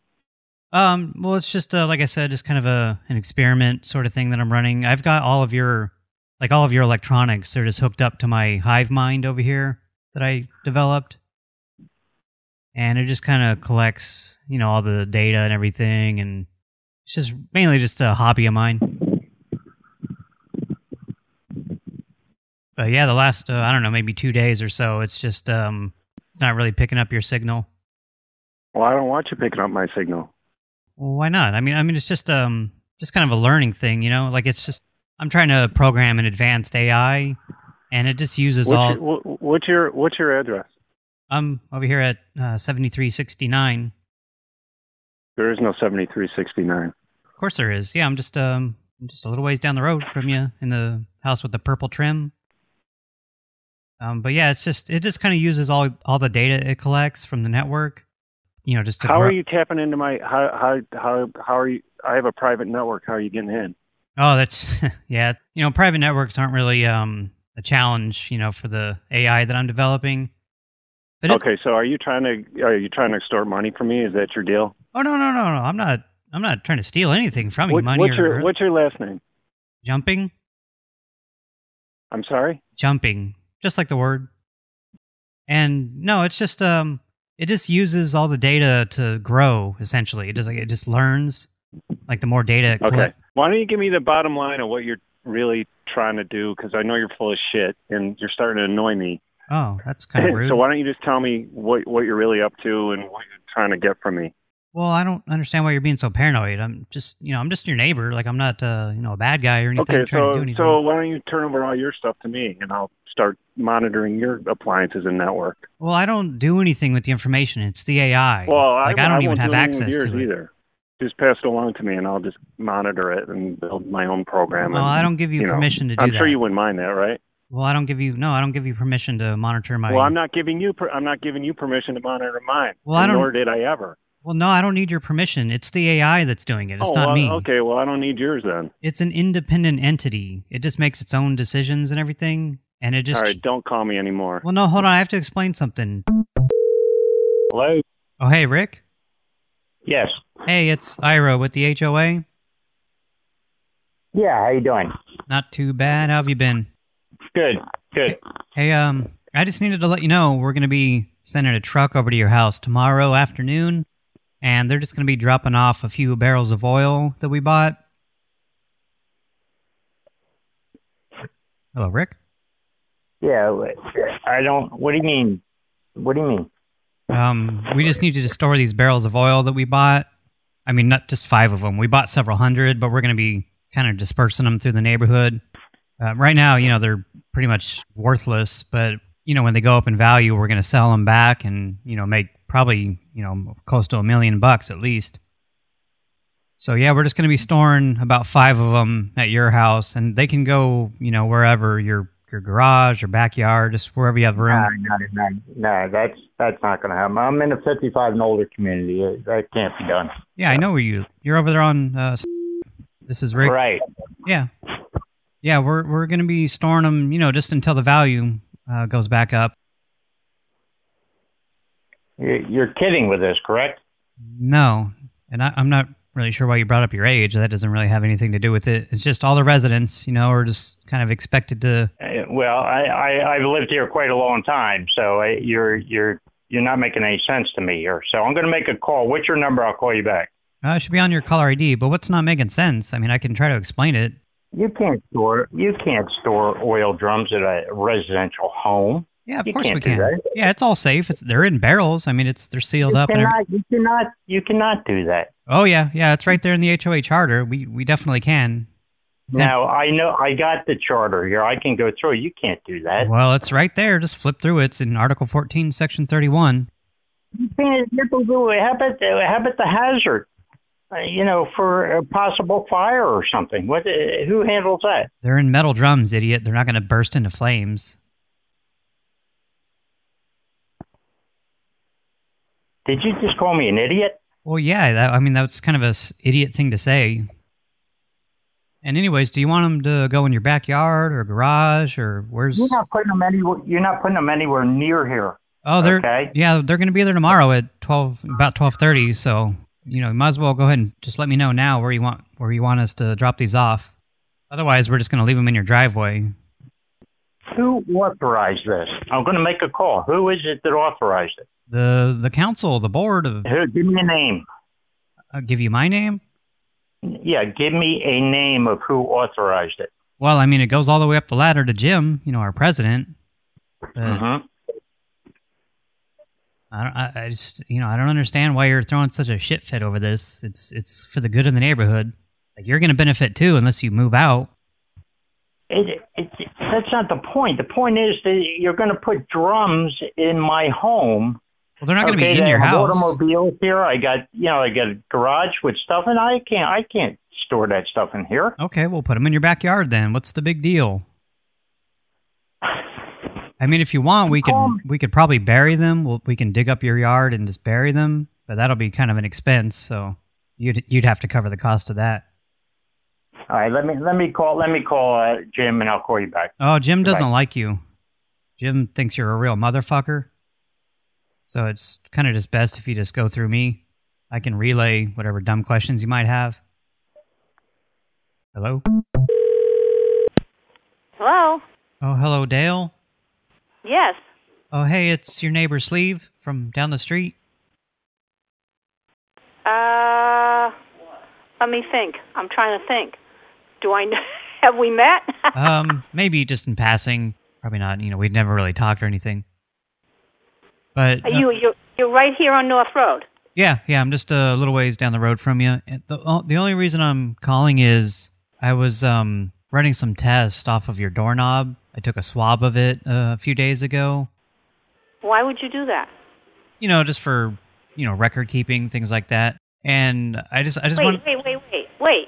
Um, well, it's just uh, like I said, just kind of a an experiment sort of thing that I'm running. I've got all of your like all of your electronics. They're just hooked up to my Hive Mind over here that I developed, and it just kind of collects, you know, all the data and everything. And it's just mainly just a hobby of mine. But yeah, the last uh, I don't know, maybe two days or so, it's just um, it's not really picking up your signal. Well, I don't want you picking up my signal. Well, why not? I mean, I mean, it's just um, just kind of a learning thing, you know. Like it's just I'm trying to program an advanced AI, and it just uses What's all. your, what's your What's your address? I'm over here at uh, 7369. There is no seventy three sixty nine. Of course there is. Yeah, I'm just um, I'm just a little ways down the road from you in the house with the purple trim. Um, but yeah, it's just it just kind of uses all all the data it collects from the network. You know, just to How grow- are you tapping into my how how how how are you? I have a private network. How are you getting in? Oh, that's yeah. You know, private networks aren't really um a challenge, you know, for the AI that I'm developing. But okay, so are you trying to are you trying to extort money from me? Is that your deal? oh no, no, no, no. I'm not. I'm not trying to steal anything from you. What- money what's or, your What's your last name? jumping? I'm sorry. Jumping, just like the word. And no, it's just um, it just uses all the data to grow. Essentially, it just like it just learns. Like the more data it Okay. collect- Why don't you give me the bottom line of what you're really trying to do? Because I know you're full of shit and you're starting to annoy me. Oh, that's kind of rude. so why don't you just tell me what what you're really up to and what you're trying to get from me? Well, I don't understand why you're being so paranoid. I'm just, you know, I'm just your neighbor. Like I'm not, uh, you know, a bad guy or anything. Okay, trying to do so anything. so why don't you turn over all your stuff to me and I'll start monitoring your appliances and network. Well, I don't do anything with the information. It's the AI. Well, like I, I, don't I even have do access to it. either. Just pass it along to me and I'll just monitor it and build my own program. Well, and, I don't give you know, permission to do I'm that. sure you wouldn't mind that, right? Well, I don't give you no. I don't give you permission to monitor my. Well, I'm not giving you per, I'm not giving you permission to monitor mine. Well, I don't- Nor did I ever. Well, no, I don't need your permission. It's the AI that's doing it. It's oh, not well, me. Okay, well, I don't need yours then. It's an independent entity. It just makes its own decisions and everything, and it just. All right, don't call me anymore. Well, no, hold on. I have to explain something. Hello. Oh, hey, Rick. Yes. Hey, it's Ira with the HOA. Yeah, how you doing? Not too bad. How have you been? Good, good. Hey, um, I just needed to let you know we're going to be sending a truck over to your house tomorrow afternoon, and they're just going to be dropping off a few barrels of oil that we bought. Hello, Rick? Yeah, I don't. What do you mean? What do you mean? Um, we just need you to store these barrels of oil that we bought. I mean, not just five of them. We bought several hundred, but we're going to be kind of dispersing them through the neighborhood. Uh, right now, you know, they're pretty much worthless, but, you know, when they go up in value, we're going to sell them back and, you know, make probably, you know, close to a million bucks at least. So, yeah, we're just going to be storing about five of them at your house, and they can go, you know, wherever your your garage or backyard, just wherever you have room. No, no, no, no. That's that's not going to happen. I'm in a 55 and older community. That can't be done. Yeah, I know where you. You're over there on. Uh, this is Rick. Right. Yeah. Yeah, we're we're going to be storing them, you know, just until the value uh, goes back up. You're kidding with this, correct? No, and I, I'm not really sure why you brought up your age. That doesn't really have anything to do with it. It's just all the residents, you know, are just kind of expected to. Uh, well, I, I I've lived here quite a long time, so I, you're you're you're not making any sense to me here. So I'm going to make a call. What's your number? I'll call you back. Uh, it should be on your caller ID, but what's not making sense? I mean, I can try to explain it. You can't store you can't store oil drums at a residential home. Yeah, of you course we can. that. Yeah, it's all safe. It's they're in barrels. I mean, it's they're sealed You up. cannot, you cannot, you cannot do that. oh yeah, yeah, it's right there in the HOA charter. We we definitely can. Now I know I got the charter here. I can go through. You can't do that. Well, it's right there. Just flip through it. It's in Article 14, Section 31. You can't. do it. How about the, how about the hazard? Uh, you know, for a possible fire or something. What? Uh, who handles that? They're in metal drums, idiot. They're not going to burst into flames. Did you just call me an idiot? Well, yeah, that, I mean, that's kind of an idiot thing to say. And anyways, do you want them to go in your backyard or garage or where's... You're not putting them anywhere. You're not putting them anywhere near here. Oh, they're Okay. yeah, they're going to be there tomorrow at 12 about 12:30, so you know, you might as well go ahead and just let me know now where you want where you want us to drop these off. Otherwise, we're just going to leave them in your driveway. Who authorized this? I'm going to make a call. Who is it that authorized it? The the council, the board of Who? Give me a name. I'll give you my name. Yeah, give me a name of who authorized it. Well, I mean, it goes all the way up the ladder to Jim, you know, our president. But Mhm. I, don't, I, I just, you know, I don't understand why you're throwing such a shit fit over this. It's it's for the good of the neighborhood. Like you're going to benefit too, unless you move out. It, it, that's not the point. The point is that you're going to put drums in my home. Well, they're not going to be in I your have house. Automobiles here. I got, you know, I got a garage with stuff, and I can't, I can't store that stuff in here. Okay, we'll put them in your backyard then. What's the big deal? I mean, if you want, we could um, we could probably bury them. We'll, we can dig up your yard and just bury them, but that'll be kind of an expense. So you'd you'd have to cover the cost of that. All right, let me let me call let me call uh, Jim, and I'll call you back. Oh, Jim doesn't Goodbye. like you. Jim thinks you're a real motherfucker. So it's kind of just best if you just go through me. I can relay whatever dumb questions you might have. Hello? Hello? Oh, hello, Dale. Yes. Oh, hey, it's your neighbor Sleeve from down the street. Uh, let me think. I'm trying to think. Do I know? Have we met? um, maybe just in passing. Probably not. You know, we've never really talked or anything. But Are uh, you you you're right here on North Road. yeah, yeah, I'm just a little ways down the road from you. The the only reason I'm calling is I was um running some tests off of your doorknob. I took a swab of it uh, a few days ago. Why would you do that? You know, just for you know record keeping things like that. And I just I just wait, want. wait, wait, wait, wait.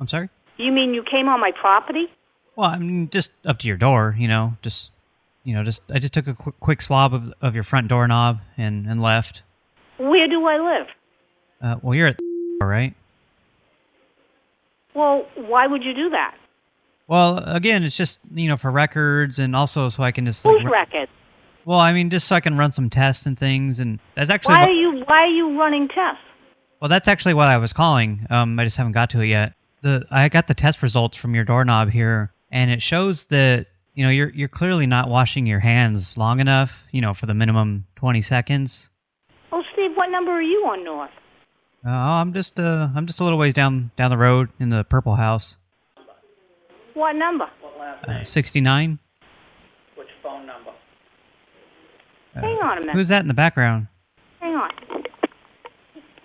I'm sorry. You mean you came on my property? Well, I'm just up to your door, you know, just, you know, just, I just took a quick, quick swab of, of your front doorknob and, and left. Where do I live? Uh, well, you're at, all right. Well, why would you do that? Well, again, it's just, you know, for records and also so I can just, like, Whose ru- record? well, I mean, just so I can run some tests and things. And that's actually, Why are you Why are you running tests? well, that's actually what I was calling. Um, I just haven't got to it yet. The, I got the test results from your doorknob here and it shows that, you know, you're, you're clearly not washing your hands long enough, you know, for the minimum 20 seconds. Oh, Steve, what number are you on North? Oh, I'm just uh, I'm just a little ways down down the road in the purple house. What number? Uh, 69. Which phone number? Hang on a minute. Who's that in the background? Hang on.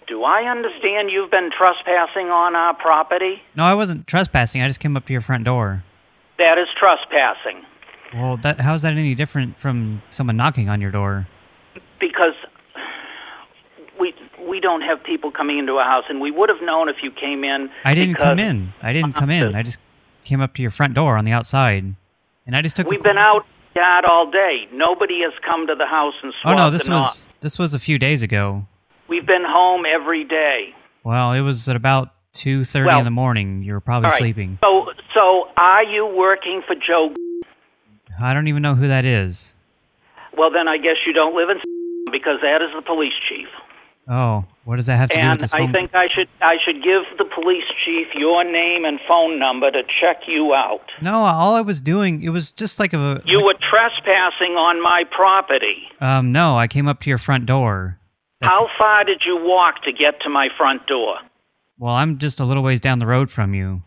Do I understand you've been trespassing on our property. No, I wasn't trespassing. I just came up to your front door. That is trespassing Well, that how's that any different from someone knocking on your door? because we we don't have people coming into our house, and we would have known if you came in. I didn't come in. I didn't come in. Uh, I just came up to your front door on the outside, and I just took. a We've been out yard all day. Nobody has come to the house and Oh no, this was this was a few days ago. We've been home every day. Well, it was at about two thirty Well- in the morning. You were probably right. sleeping. So, so are you working for Joe? I don't even know who that is. Well, then I guess you don't live in because that is the police chief. Oh, what does that have to do with this? And I think I should I should give the police chief your name and phone number to check you out. No, all I was doing it was just like a You were trespassing on my property. um. No, I came up to your front door. How far did you walk to get to my front door? Well, I'm just a little ways down the road from you.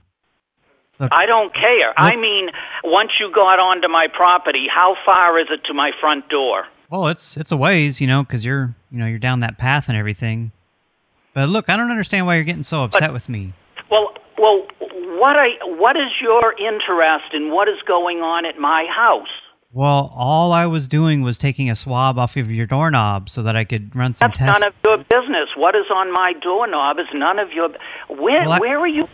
Look, I don't care. I mean, once you got onto my property, how far is it to my front door? Well, it's it's a ways, you know, because you're you know you're down that path and everything. But look, I don't understand why you're getting so upset with me. Well, well, what I what is your interest in what is going on at my house? Well, all I was doing was taking a swab off of your doorknob so that I could run some That's tests. none of your business. What is on my doorknob is none of your. Where Well, I- where are you?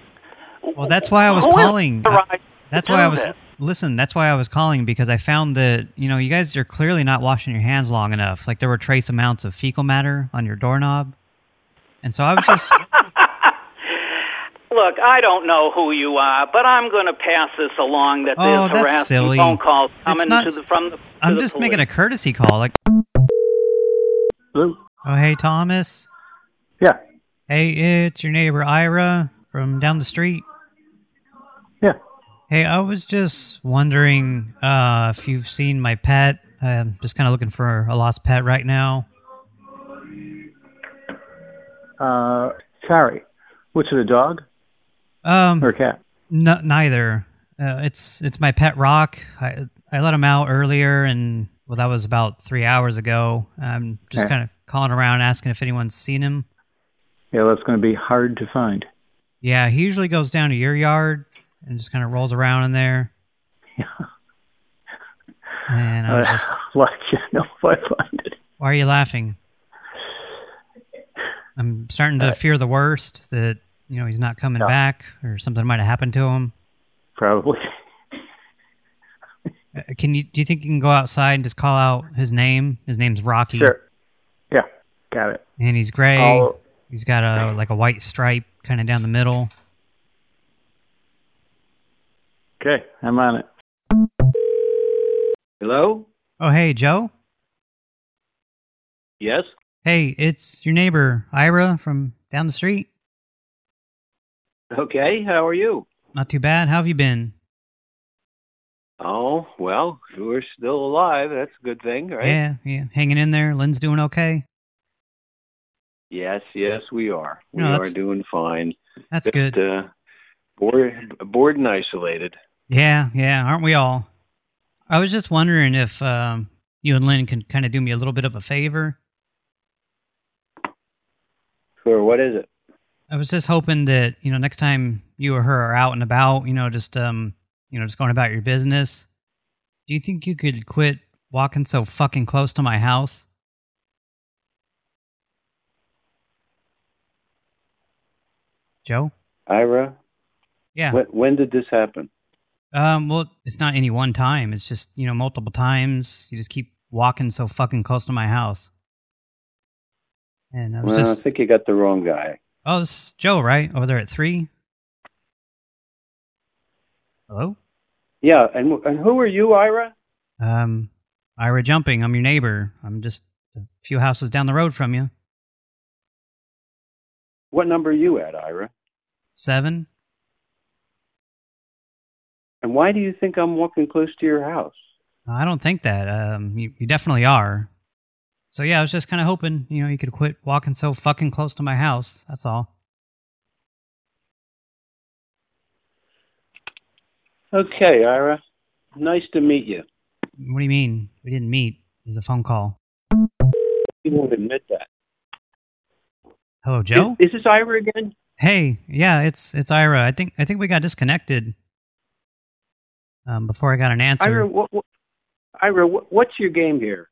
Well, that's why I was calling. Authorized That's why I was this? listen. That's why I was calling because I found that you know you guys are clearly not washing your hands long enough. Like there were trace amounts of fecal matter on your doorknob, and so I was just Look, I don't know who you are, but I'm going to pass this along that Oh, there's that's harassing silly. phone calls It's coming not- to the, from the. to I'm the just police. making a courtesy call. Like, Hello. oh hey Thomas. Yeah. Hey, it's your neighbor Ira from down the street. Yeah. Hey, I was just wondering uh, if you've seen my pet. I'm just kind of looking for a lost pet right now. Uh, sorry. What's it, a dog Um, or cat? No, neither. Uh, it's it's my pet Rock. I I let him out earlier, and well, that was about three hours ago. I'm just Okay. kind of calling around, asking if anyone's seen him. Yeah, that's going to be hard to find. Yeah, he usually goes down to your yard and just kind of rolls around in there. Yeah. And I was Uh, just, let you know if I find it. why are you laughing? I'm starting Uh, to fear the worst that you know he's not coming back or something might have happened to him. Probably. Uh, Can you? Do you think you can go outside and just call out his name? His name's Rocky. Sure. Yeah, got it. And he's gray. I'll- He's got a like a white stripe kind of down the middle. Okay, I'm on it. Hello? Oh, hey, Joe. Yes? Hey, it's your neighbor Ira from down the street. Okay, how are you? Not too bad. How have you been? Oh, well, we're still alive. That's a good thing, right? Yeah, yeah, hanging in there. Lynn's doing okay. Yes, yes, we are. We No, are doing fine. That's good. Uh, bored, bored and isolated. Yeah, yeah, aren't we all? I was just wondering if um, you and Lynn can kind of do me a little bit of a favor. Sure, what is it? I was just hoping that, you know, next time you or her are out and about, you know, just um, you know, just going about your business, do you think you could quit walking so fucking close to my house? Joe? Ira? Yeah. When, when did this happen? Um, well, it's not any one time. It's just, you know, multiple times. You just keep walking so fucking close to my house. And I was Well, just, I think you got the wrong guy. Oh, this is Joe, right? Over there at three? Hello? Yeah, and and who are you, Ira? Um, Ira Jumping, I'm your neighbor. I'm just a few houses down the road from you. What number are you at, Ira? Seven? And why do you think I'm walking close to your house? I don't think that. Um, you, you definitely are. So yeah, I was just kind of hoping, you know, you could quit walking so fucking close to my house. That's all. Okay, Ira. Nice to meet you. What do you mean? We didn't meet. It was a phone call. You won't admit that. Hello, Joe. Is, is this Ira again? Hey, yeah, it's it's Ira. I think I think we got disconnected um, before I got an answer. Ira, what, what, Ira, what, what's your game here?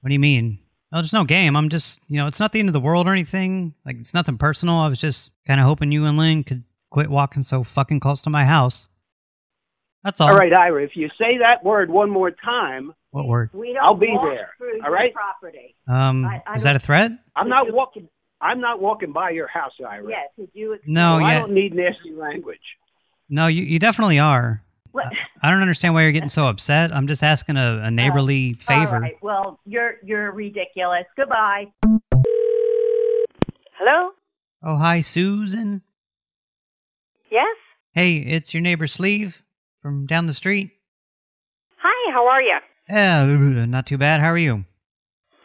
What do you mean? Oh, there's no game. I'm just, you know, it's not the end of the world or anything. Like, it's nothing personal. I was just kind of hoping you and Lynn could quit walking so fucking close to my house. That's all. All right, Ira, if you say that word one more time, What word? We don't I'll be walk there. through All your right? property. Um, I- I is that a threat? I'm not walking. I'm not walking by your house, Ira. Yes, could you No, So I don't need nasty language. No, you, you definitely are. What? I don't understand why you're getting so upset. I'm just asking a, a oh, neighborly favor. All right. Well, you're you're ridiculous. Goodbye. Hello? Oh, hi, Susan. Yes? Hey, it's your neighbor Sleeve from down the street. Hi, how are you? Yeah, not too bad. How are you?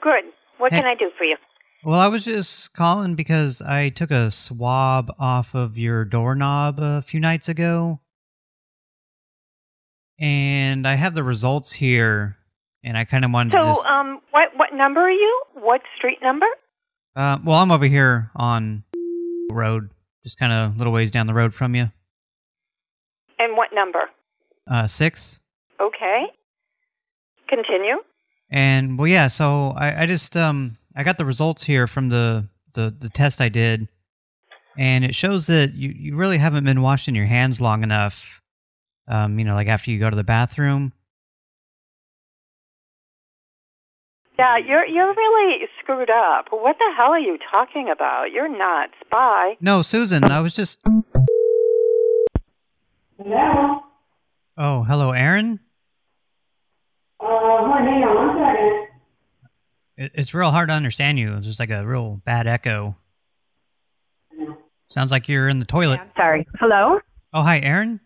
Good. What Hey. can I do for you? Well, I was just calling because I took a swab off of your doorknob a few nights ago. And I have the results here, and I kind of wanted to So, um, what what number are you? What street number? Uh, well, I'm over here on road, just kind of a little ways down the road from you. And what number? Uh, six. Okay. Continue. And well, yeah. So I, I just um I got the results here from the the the test I did, and it shows that you you really haven't been washing your hands long enough. Um, you know, like after you go to the bathroom. Yeah, you're you're really screwed up. What the hell are you talking about? You're nuts. Bye. No, Susan, I was just. Hello. Oh, hello, Aaron. Uh, hang on one second. It, it's real hard to understand you. It's just like a real bad echo. Sounds like you're in the toilet. Sorry. Hello? Oh, hi, Aaron.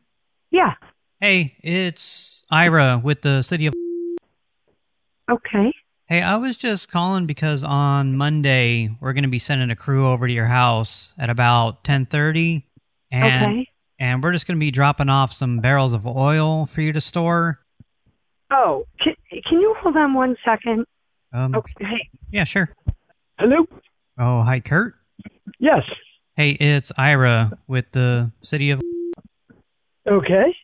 Yeah. Hey, it's Ira with the city of. Okay. Hey, I was just calling because on Monday we're going to be sending a crew over to your house at about 10:30 and Okay. and we're just going to be dropping off some barrels of oil for you to store. Oh, can, can you hold on one second? Um Okay. yeah, sure. Hello? Oh, hi Kurt. Yes. Hey, it's Ira with the city of Okay.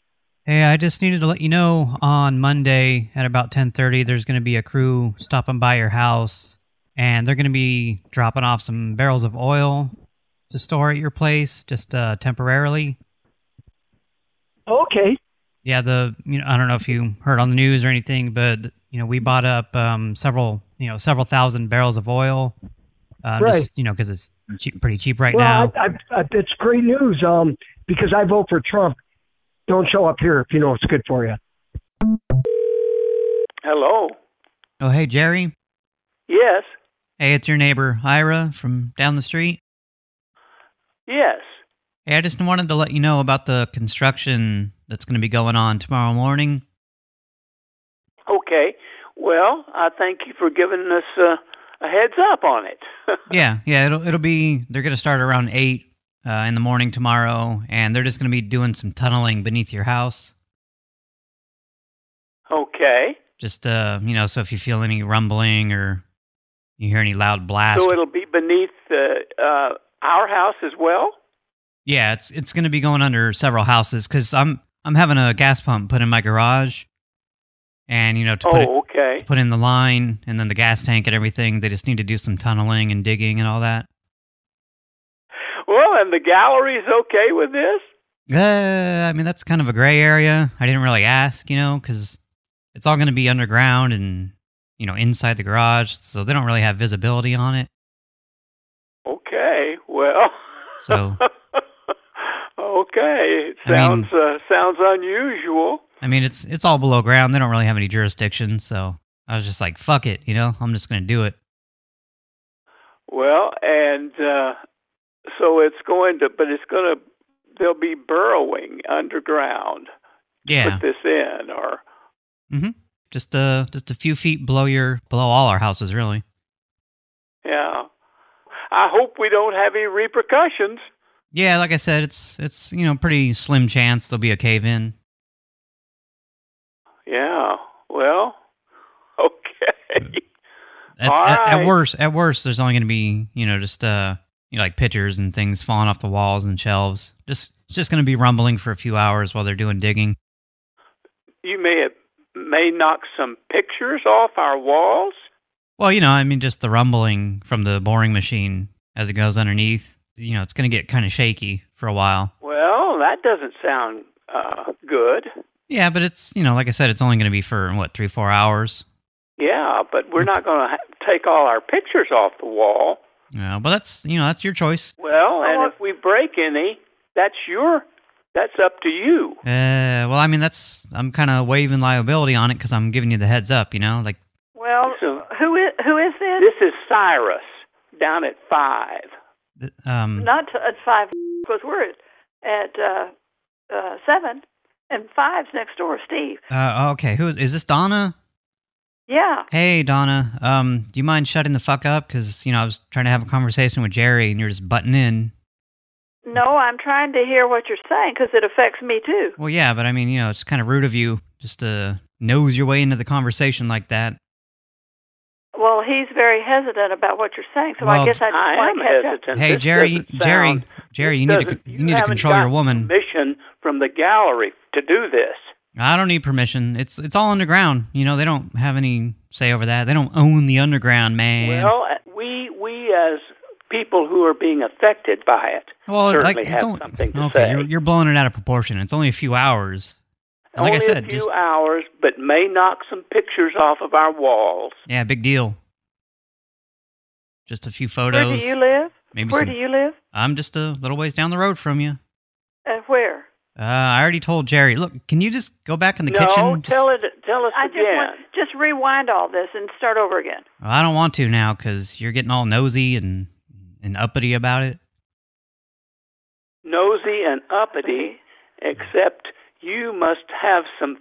Hey, I just needed to let you know on Monday at about 10:30 there's going to be a crew stopping by your house and they're going to be dropping off some barrels of oil to store at your place just uh temporarily. Okay. Yeah, the you know I don't know if you heard on the news or anything, but you know we bought up um several you know several thousand barrels of oil, uh, Right. Just, you know because it's cheap, pretty cheap right well, now. I, I, I, it's great news. Um, because I vote for Trump. Don't show up here if you know it's good for you. Hello. oh hey Jerry, Yes. hey it's your neighbor Ira from down the street. Yes. Hey, I just wanted to let you know about the construction that's going to be going on tomorrow morning. Okay. Well, I thank you for giving us uh, a heads up on it. yeah, yeah, it'll it'll be they're going to start around eight uh, in the morning tomorrow, and they're just going to be doing some tunneling beneath your house. okay. Just uh, you know, so if you feel any rumbling or you hear any loud blast, So it'll be beneath uh, uh, our house as well? yeah, it's it's going to be going under several houses because I'm I'm having a gas pump put in my garage, and you know to put Oh, okay. to put in the line and then the gas tank and everything, they just need to do some tunneling and digging and all that. Well, and the gallery's okay with this? Uh, I mean, that's kind of a gray area. I didn't really ask, you know, because it's all going to be underground and, you know, inside the garage, so they don't really have visibility on it. Okay. Well. So- okay. It I mean- sounds uh, sounds unusual. I mean, it's it's all below ground. They don't really have any jurisdiction, so I was just like, fuck it, you know, I'm just going to do it. Well, and uh, so it's going to, but it's going to. They'll be burrowing underground. Yeah. Put this in, or hmm Just uh, just a few feet below your below all our houses, really. yeah. I hope we don't have any repercussions. Yeah, like I said, it's it's you know pretty slim chance there'll be a cave in. Yeah. Well. Okay. At, at, at worst, at worst, there's only going to be you know just uh you know, like pictures and things falling off the walls and shelves. Just it's just going to be rumbling for a few hours while they're doing digging. You may have, may knock some pictures off our walls. Well, you know, I mean, just the rumbling from the boring machine as it goes underneath. You know, it's going to get kind of shaky for a while. Well, that doesn't sound uh, good. Yeah, but it's, you know, like I said, it's only going to be for, what, three, four hours? Yeah, but we're not going to take all our pictures off the wall. Yeah, but that's, you know, that's your choice. Well, and if we break any, that's your, that's up to you. Uh, well, I mean, that's, I'm kind of waiving liability on it because I'm giving you the heads up, you know, like, Well, So- who is who is this? This is Cyrus down at five. um, Not to, at five because we're at, at uh, uh, seven, and five's next door. Steve. uh, okay, who is, is this Donna? Yeah. Hey, Donna, um, do you mind shutting the fuck up? Because, you know, I was trying to have a conversation with Jerry and you're just butting in. No, I'm trying to hear what you're saying because it affects me too. Well, yeah, but I mean, you know, it's kind of rude of you just to nose your way into the conversation like that. Well, he's very hesitant about what you're saying, so Well, I guess I just I want am to catch hesitant. Hey, This Jerry, Jerry, Jerry, you need to doesn't- you need to haven't control your woman. Permission from the gallery to do this. I don't need permission. It's it's all underground. You know, they don't have any say over that. They don't own the underground, man. Well, uh, we we as people who are being affected by it Well, certainly like, have only- something to okay, say. you're, you're blowing it out of proportion. It's only a few hours. And like Only I said, a few just hours, but may knock some pictures off of our walls. yeah, big deal. Just a few photos. Where do you live? Maybe Where some- do you live? I'm just a little ways down the road from you. And where? Uh, I already told Jerry. Look, can you just go back in the no, kitchen? Just- tell it. Tell us I just want just rewind all this and start over again. Well, I don't want to now because you're getting all nosy and and uppity about it. Nosy and uppity, except you must have some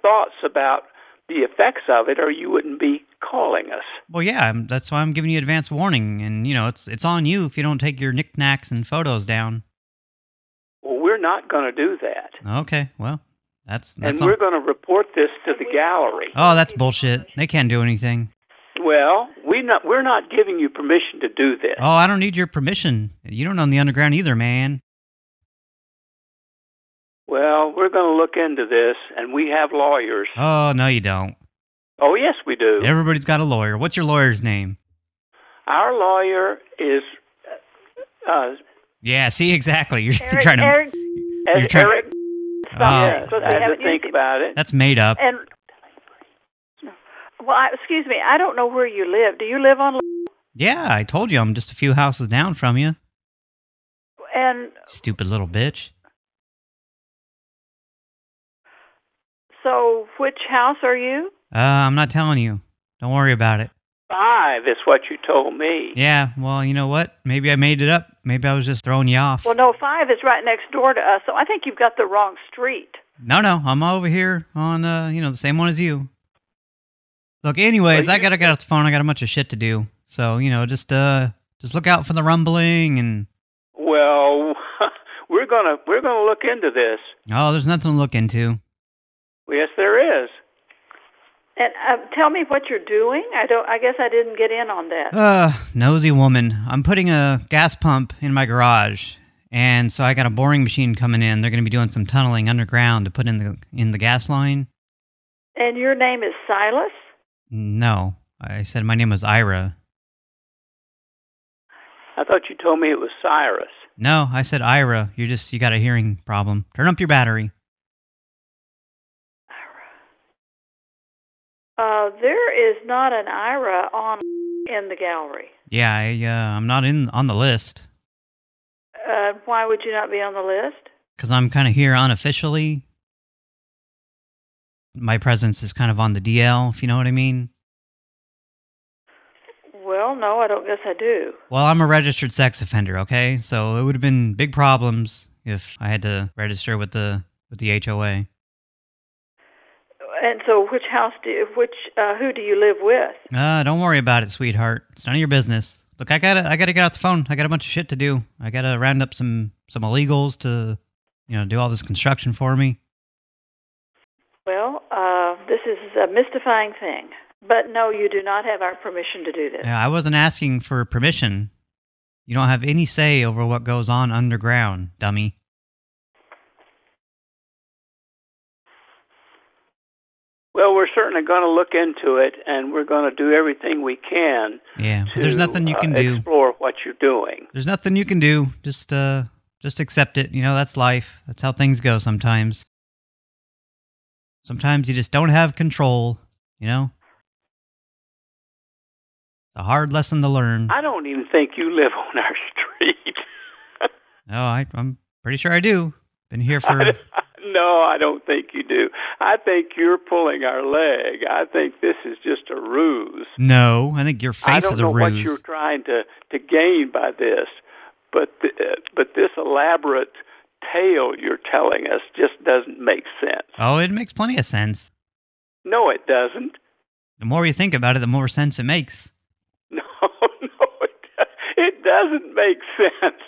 thoughts about the effects of it, or you wouldn't be calling us. Well, yeah, that's why I'm giving you advance warning, and you know it's it's on you if you don't take your knickknacks and photos down. Well, we're not going to do that, Okay, well, that's and we're going to report this to the gallery. Oh, that's bullshit. They can't do anything. Well, we not we're not giving you permission to do this. Oh, I don't need your permission. You don't own the underground either, man. Well, we're going to look into this, and we have lawyers. Oh, no, you don't. Oh, yes, we do. Everybody's got a lawyer. What's your lawyer's name? Our lawyer is uh, Yeah, see, exactly. You're, Eric, trying to. Eric, You're trying- Eric. Oh. yes, But I had to think used- about it. That's made up. and well, I, excuse me, I don't know where you live. Do you live on? Yeah, I told you I'm just a few houses down from you. And Stupid little bitch. so, which house are you? Uh, I'm not telling you. Don't worry about it. Five is what you told me. Yeah, well, you know what? Maybe I made it up. Maybe I was just throwing you off. Well, no, five is right next door to us, so I think you've got the wrong street. No, no, I'm over here on, uh, you know, the same one as you. Look, anyways, I gotta get off the phone. I got a bunch of shit to do. So, you know, just, uh, just look out for the rumbling and, Well, we're gonna we're gonna look into this. oh, there's nothing to look into. Yes, there is. And uh, tell me what you're doing. I don't. I guess I didn't get in on that. Uh, nosy woman. I'm putting a gas pump in my garage. And so I got a boring machine coming in. They're going to be doing some tunneling underground to put in the in the gas line. And your name is Silas. No, I said my name was Ira. I thought you told me it was Cyrus. No, I said Ira. You just you got a hearing problem. Turn up your battery. Uh, there is not an Ira on in the gallery. Yeah, I, uh, I'm not in on the list Uh, why would you not be on the list? because I'm kind of here unofficially. My presence is kind of on the DL, if you know what I mean. Well, no, I don't guess I do. Well, I'm a registered sex offender, okay? So it would have been big problems if I had to register with the with the HOA. And so, which house do you, which uh, who do you live with? Uh, don't worry about it, sweetheart. It's none of your business. Look, I gotta I gotta get off the phone. I got a bunch of shit to do. I gotta round up some some illegals to, you know, do all this construction for me. Well, uh, this is a mystifying thing. But no, you do not have our permission to do this. Yeah, I wasn't asking for permission. You don't have any say over what goes on underground, dummy. Well, we're certainly going to look into it, and we're going to do everything we can Yeah, to there's nothing you can uh, do. explore what you're doing. There's nothing you can do. Just uh just accept it. You know, that's life. That's how things go sometimes. Sometimes you just don't have control, you know? It's a hard lesson to learn. I don't even think you live on our street. No, I, I'm pretty sure I do. Been here for... no, I don't think you do. I think you're pulling our leg. I think this is just a ruse. No, I think your face is a ruse. I don't know what you're trying to to gain by this, but th- uh, but this elaborate tale you're telling us just doesn't make sense. Oh, it makes plenty of sense. No, it doesn't. The more you think about it, the more sense it makes. No, no, it, it doesn't make sense.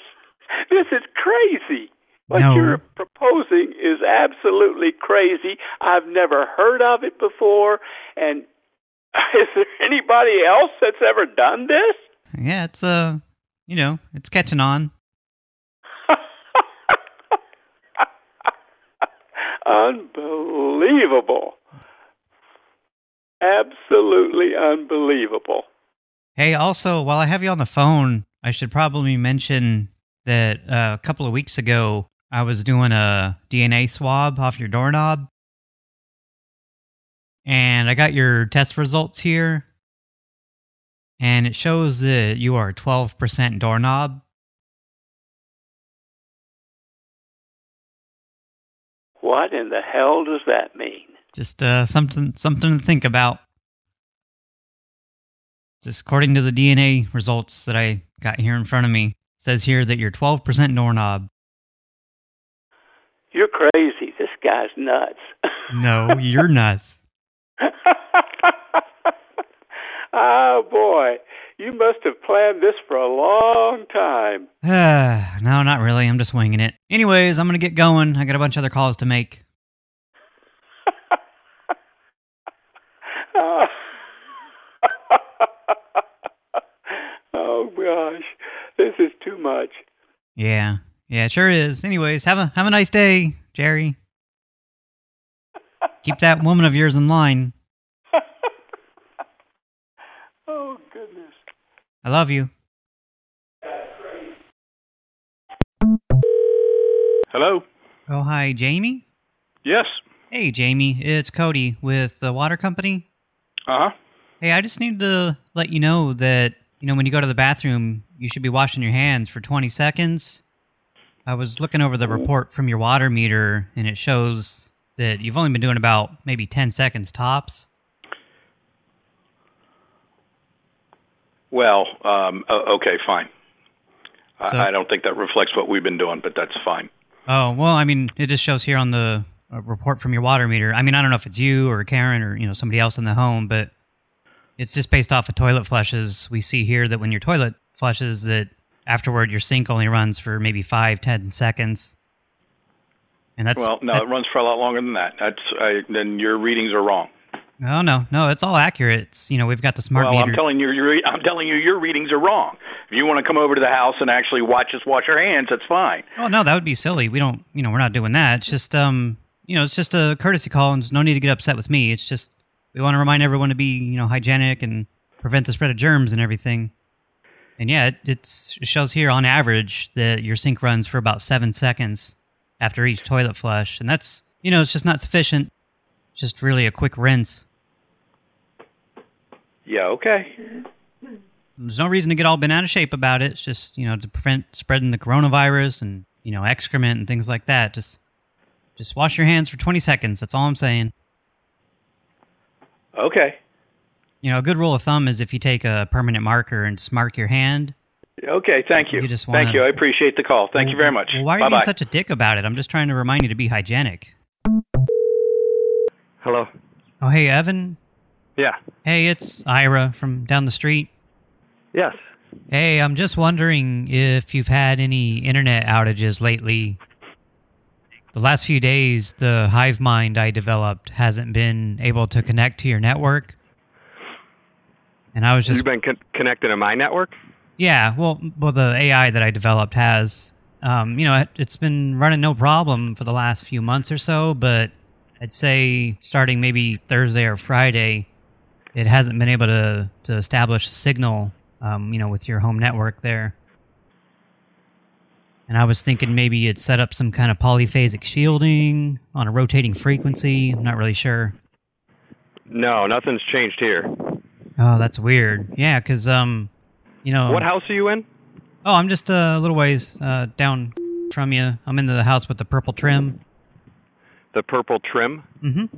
This is crazy. What No. you're proposing is absolutely crazy. I've never heard of it before. And is there anybody else that's ever done this? Yeah, it's, uh, you know, it's catching on. Unbelievable. Absolutely unbelievable. Hey, also, while I have you on the phone, I should probably mention that uh, a couple of weeks ago, I was doing a DNA swab off your doorknob. And I got your test results here. And it shows that you are 12% doorknob. What in the hell does that mean? Just uh, something something to think about. Just according to the DNA results that I got here in front of me, says here that you're 12% doorknob. You're crazy. This guy's nuts. No, you're nuts. oh, boy. You must have planned this for a long time. no, not really. I'm just winging it. Anyways, I'm going to get going. I got a bunch of other calls to make. oh, gosh. This is too much. Yeah. Yeah, it sure is. Anyways, have a have a nice day, Jerry. Keep that woman of yours in line. Oh, goodness. I love you. Hello? Oh, hi, Jamie? Yes. Hey, Jamie. It's Cody with the water company. Uh-huh. Hey, I just need to let you know that, you know, when you go to the bathroom, you should be washing your hands for 20 seconds. I was looking over the report from your water meter, and it shows that you've only been doing about maybe 10 seconds tops. Well, um, okay, fine. So- I, don't think that reflects what we've been doing, but that's fine. Oh, well, I mean, it just shows here on the uh, report from your water meter. I mean, I don't know if it's you or Karen or, you know, somebody else in the home, but it's just based off of toilet flushes. We see here that when your toilet flushes that afterward your sink only runs for maybe five, ten seconds. And that's well, no, that- it runs for a lot longer than that. That's I, then your readings are wrong. no, no, no, it's all accurate. It's, you know, we've got the smart well, meter. I'm telling you, your, I'm telling you, your readings are wrong. If you want to come over to the house and actually watch us wash our hands, that's fine. Oh no, that would be silly. We don't, you know, we're not doing that. It's just, um, you know, it's just a courtesy call, and there's no need to get upset with me. It's just we want to remind everyone to be, you know, hygienic and prevent the spread of germs and everything. And yeah, it, it's, it shows here on average that your sink runs for about seven seconds after each toilet flush, and that's, you know, it's just not sufficient. Just really a quick rinse. Yeah, okay. There's no reason to get all bent out of shape about it. It's just, you know, to prevent spreading the coronavirus and, you know, excrement and things like that. Just just wash your hands for 20 seconds. That's all I'm saying. Okay. You know, a good rule of thumb is if you take a permanent marker and just mark your hand. Okay, thank you. You just wanna- Thank you. I appreciate the call. Thank you very much. Well, why are you Bye-bye. being such a dick about it? I'm just trying to remind you to be hygienic. Hello. Oh, hey, Evan. Yeah. Hey, it's Ira from down the street. Yes. Hey, I'm just wondering if you've had any internet outages lately. The last few days, the hive mind I developed hasn't been able to connect to your network. And I was just... You've been con- connected to my network? Yeah, well, well, the AI that I developed has, um, you know, it, it's been running no problem for the last few months or so, but I'd say starting maybe Thursday or Friday, it hasn't been able to to establish a signal, um, you know, with your home network there. And I was thinking maybe it set up some kind of polyphasic shielding on a rotating frequency. I'm not really sure. No, nothing's changed here. Oh, that's weird. Yeah, because, um, you know... What house are you in? Oh, I'm just a little ways uh, down from you. I'm in the house with the purple trim. The purple trim? Mm-hmm.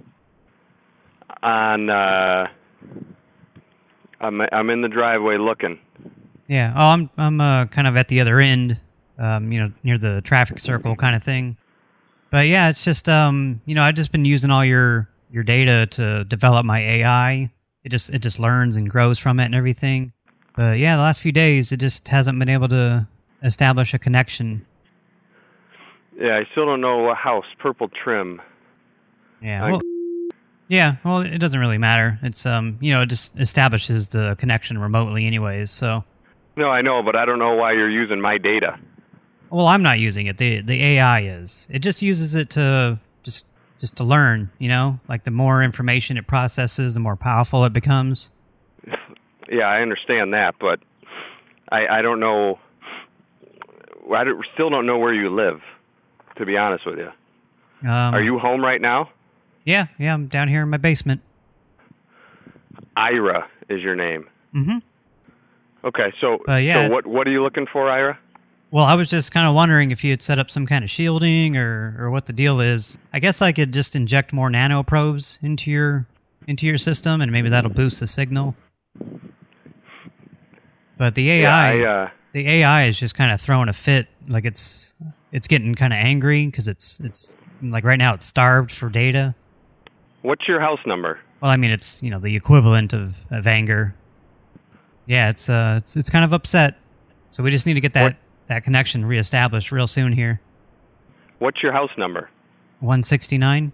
On, uh... I'm, I'm in the driveway looking. Yeah. Oh, I'm I'm uh, kind of at the other end, um, you know, near the traffic circle kind of thing. But yeah, it's just um, you know, I've just been using all your your data to develop my AI. It just it just learns and grows from it and everything. But yeah, the last few days it just hasn't been able to establish a connection. Yeah, I still don't know what house, purple trim. Yeah. Well, yeah, well, it doesn't really matter. It's um, you know, it just establishes the connection remotely anyways, so No, I know, but I don't know why you're using my data. Well, I'm not using it. The the AI is. It just uses it to just to learn, you know? Like the more information it processes, the more powerful it becomes. Yeah, I understand that, but I I don't know. I still don't know where you live. To be honest with you, Um, are you home right now? Yeah, yeah, I'm down here in my basement. Ira is your name. Mhm. Okay, so Uh, yeah. so what what are you looking for, Ira? Well, I was just kind of wondering if you had set up some kind of shielding or or what the deal is. I guess I could just inject more nano probes into your into your system and maybe that'll boost the signal. But the AI Yeah, I, uh, the AI is just kind of throwing a fit. Like it's it's getting kind of angry because it's it's like right now it's starved for data. What's your house number? Well, I mean it's you know the equivalent of, of anger. Yeah, it's uh it's it's kind of upset. So we just need to get that that connection reestablished real soon here. What's your house number? 169.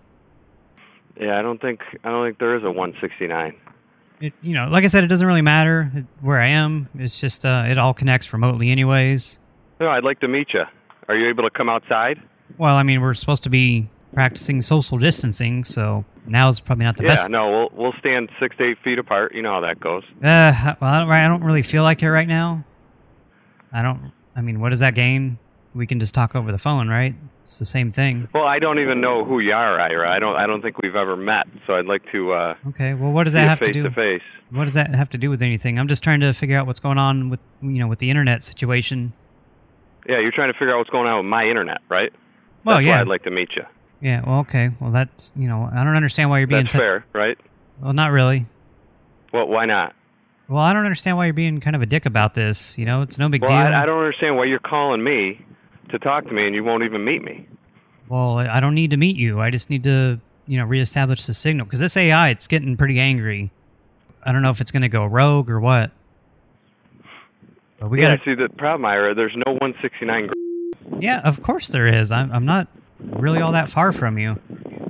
Yeah, I don't think I don't think there is a 169. It you know like I said it doesn't really matter where I am. It's just uh it all connects remotely anyways. No, I'd like to meet you. Are you able to come outside? Well, I mean we're supposed to be practicing social distancing, so now's probably not the yeah, best. Yeah, no, we'll we'll stand six to eight feet apart. You know how that goes. Uh, well, I don't, I don't really feel like it right now. I don't. I mean, what does that gain? We can just talk over the phone, right? It's the same thing. Well, I don't even know who you are, Ira. I don't I don't think we've ever met. So I'd like to uh Okay. Well, what does that have to face do? to face. What does that have to do with anything? I'm just trying to figure out what's going on with you know with the internet situation. Yeah, you're trying to figure out what's going on with my internet, right? Well, That's yeah. why I'd like to meet you. Yeah. Well, okay. Well, that's you know I don't understand why you're being That's fair, right? Well, not really. Well, why not? Well, I don't understand why you're being kind of a dick about this. You know, it's no big Well, deal. I, I don't understand why you're calling me to talk to me and you won't even meet me. Well, I I don't need to meet you. I just need to, you know, reestablish the signal. Because this AI, it's getting pretty angry. I don't know if it's going to go rogue or what. But we yeah, got see the problem, Ira. There's no 169. Yeah, of course there is. I'm, I'm not really all that far from you.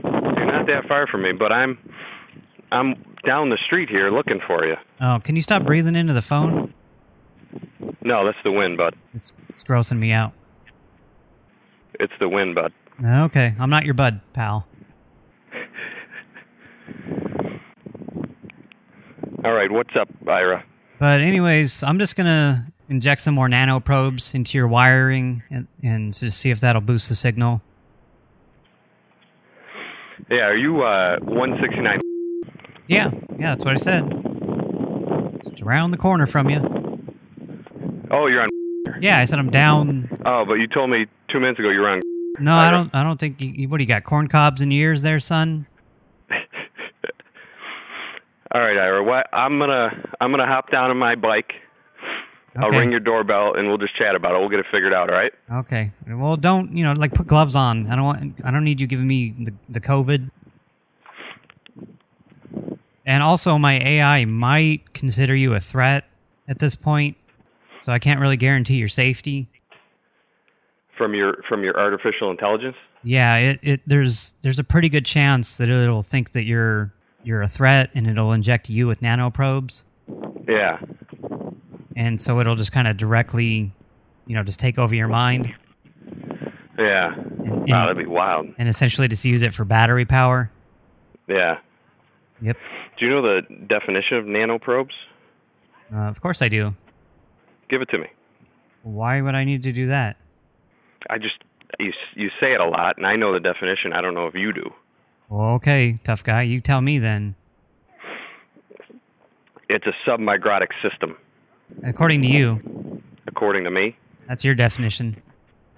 You're not that far from me, but I'm I'm down the street here looking for you. Oh, can you stop breathing into the phone? No, that's the wind, bud. It's it's grossing me out. It's the wind, bud. Okay, I'm not your bud, pal. All right, what's up, Ira? But anyways, I'm just gonna inject some more nano probes into your wiring and, and just see if that'll boost the signal. Yeah, are you uh 169? Yeah, yeah, that's what I said. It's around the corner from you. Oh, you're on. Yeah, I said I'm down. Oh, but you told me two minutes ago you're on. No, I don't. I don't think. You, what do you got? Corn cobs in your ears, there, son? All right, Ira. What? I'm gonna I'm gonna hop down on my bike. Okay. I'll ring your doorbell and we'll just chat about it. We'll get it figured out. All right? Okay. Well, don't you know? Like, put gloves on. I don't want. I don't need you giving me the the COVID. And also, my AI might consider you a threat at this point, so I can't really guarantee your safety. From your from your artificial intelligence. Yeah, it, it there's there's a pretty good chance that it'll think that you're you're a threat and it'll inject you with nanoprobes. Yeah. and so it'll just kind of directly, you know, just take over your mind, Yeah. wow, that'd be wild. and essentially just use it for battery power. Yeah. Yep. Do you know the definition of nanoprobes? Uh, of course I do. Give it to me. Why would I need to do that? I just you you say it a lot, and I know the definition. I don't know if you do. Well, okay, tough guy, you tell me then. It's a submigrotic system, According to you, according to me. that's your definition.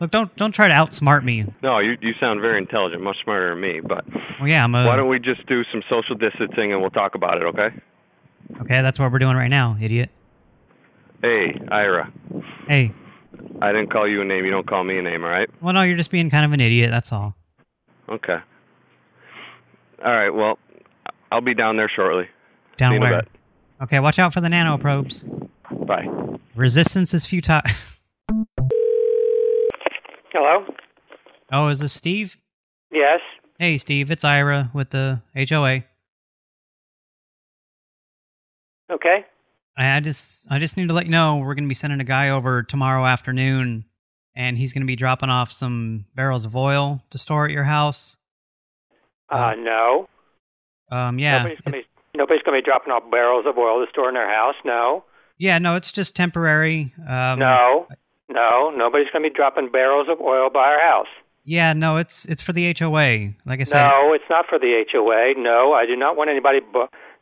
Look, don't don't try to outsmart me. No, you you sound very intelligent, much smarter than me. But Well, yeah, I'm a. why don't we just do some social distancing and we'll talk about it, okay? Okay, that's what we're doing right now, idiot. Hey, Ira. Hey, I didn't call you a name. You don't call me a name, all right? well, no, you're just being kind of an idiot. That's all. Okay. All right. Well, I'll be down there shortly. Down See you in a where? Okay, watch out for the nanoprobes. Bye. Resistance is futile. Hello? oh, is this Steve? Yes. Hey, Steve, it's Ira with the HOA. Okay. I I just I just need to let you know we're going to be sending a guy over tomorrow afternoon, and he's going to be dropping off some barrels of oil to store at your house. Uh, no. Um, yeah, Nobody's gonna be nobody's gonna be dropping off barrels of oil to store in their house. No. yeah, no, it's just temporary. Um, no. No. Nobody's gonna be dropping barrels of oil by our house. Yeah, no, it's it's for the HOA. Like I said, No, it's not for the HOA. No, I do not want anybody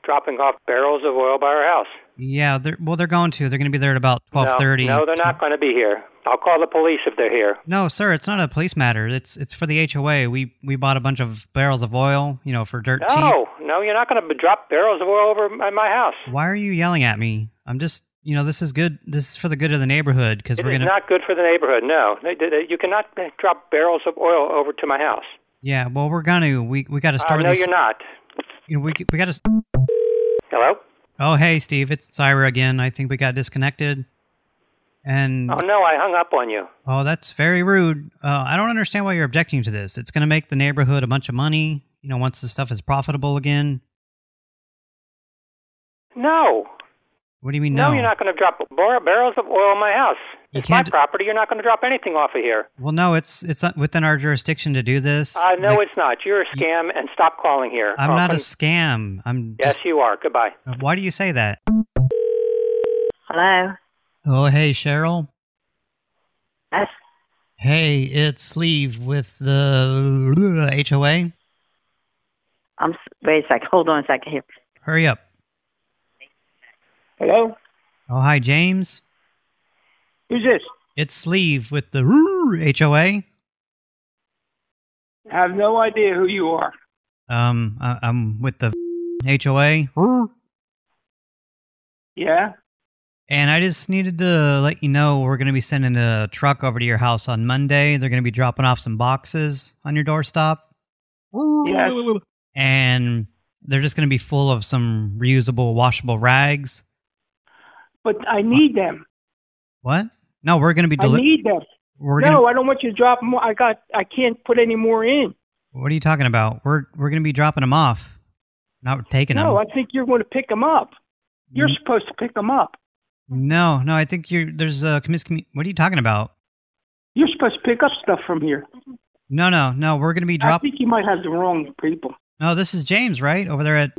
dropping off barrels of oil by our house. yeah, they're well, they're going to. They're going to be there at about twelve thirty. No, no, they're not going to be here. I'll call the police if they're here. No, sir, it's not a police matter. It's it's for the HOA. We we bought a bunch of barrels of oil, you know, for dirt cheap. No, no, you're not going to drop barrels of oil over my, my house. Why are you yelling at me? I'm just, you know, this is good. This is for the good of the neighborhood because we're gonna. not good for the neighborhood. No, you cannot drop barrels of oil over to my house. Yeah, well, we're gonna. We we got to Uh, store no, these. you're not. You know, we we got to. Hello. Oh, hey, Steve, it's Ira again. I think we got disconnected. And Oh no, I hung up on you. oh, that's very rude. Uh, I don't understand why you're objecting to this. It's going to make the neighborhood a bunch of money. You know, once the stuff is profitable again. No, What do you mean? no, No, you're not going to drop bar- barrels of oil in my house. You It's my can't- property. You're not going to drop anything off of here. Well, no, it's it's not within our jurisdiction to do this. Uh, no, Like, it's not. You're a scam, and stop calling here. I'm Or not a scam. I'm. Yes, you are. Goodbye. Why do you say that? Hello. Oh, hey, Cheryl. Yes. Hey, it's Sleeve with the HOA. I'm. Wait a sec. Hold on a second here. Hurry up. Hello? Oh, hi, James. Who's this? It's Sleeve with the HOA. I have no idea who you are. Um, I, I'm with the HOA. Yeah? And I just needed to let you know we're going to be sending a truck over to your house on Monday. They're going to be dropping off some boxes on your doorstop. Yes. And they're just going to be full of some reusable, washable rags. But I need them. What? No, we're going to be... I need them. We're no, gonna- I don't want you to drop more. I got. I can't put any more in. What are you talking about? We're we're going to be dropping them off, not taking No, them. No, I think you're going to pick them up. You're Mm. supposed to pick them up. No, no, I think you're. There's a miscommu- What are you talking about? You're supposed to pick up stuff from here. No, no, no. We're going to be dropping. I think you might have the wrong people. No, this is James, right over there at.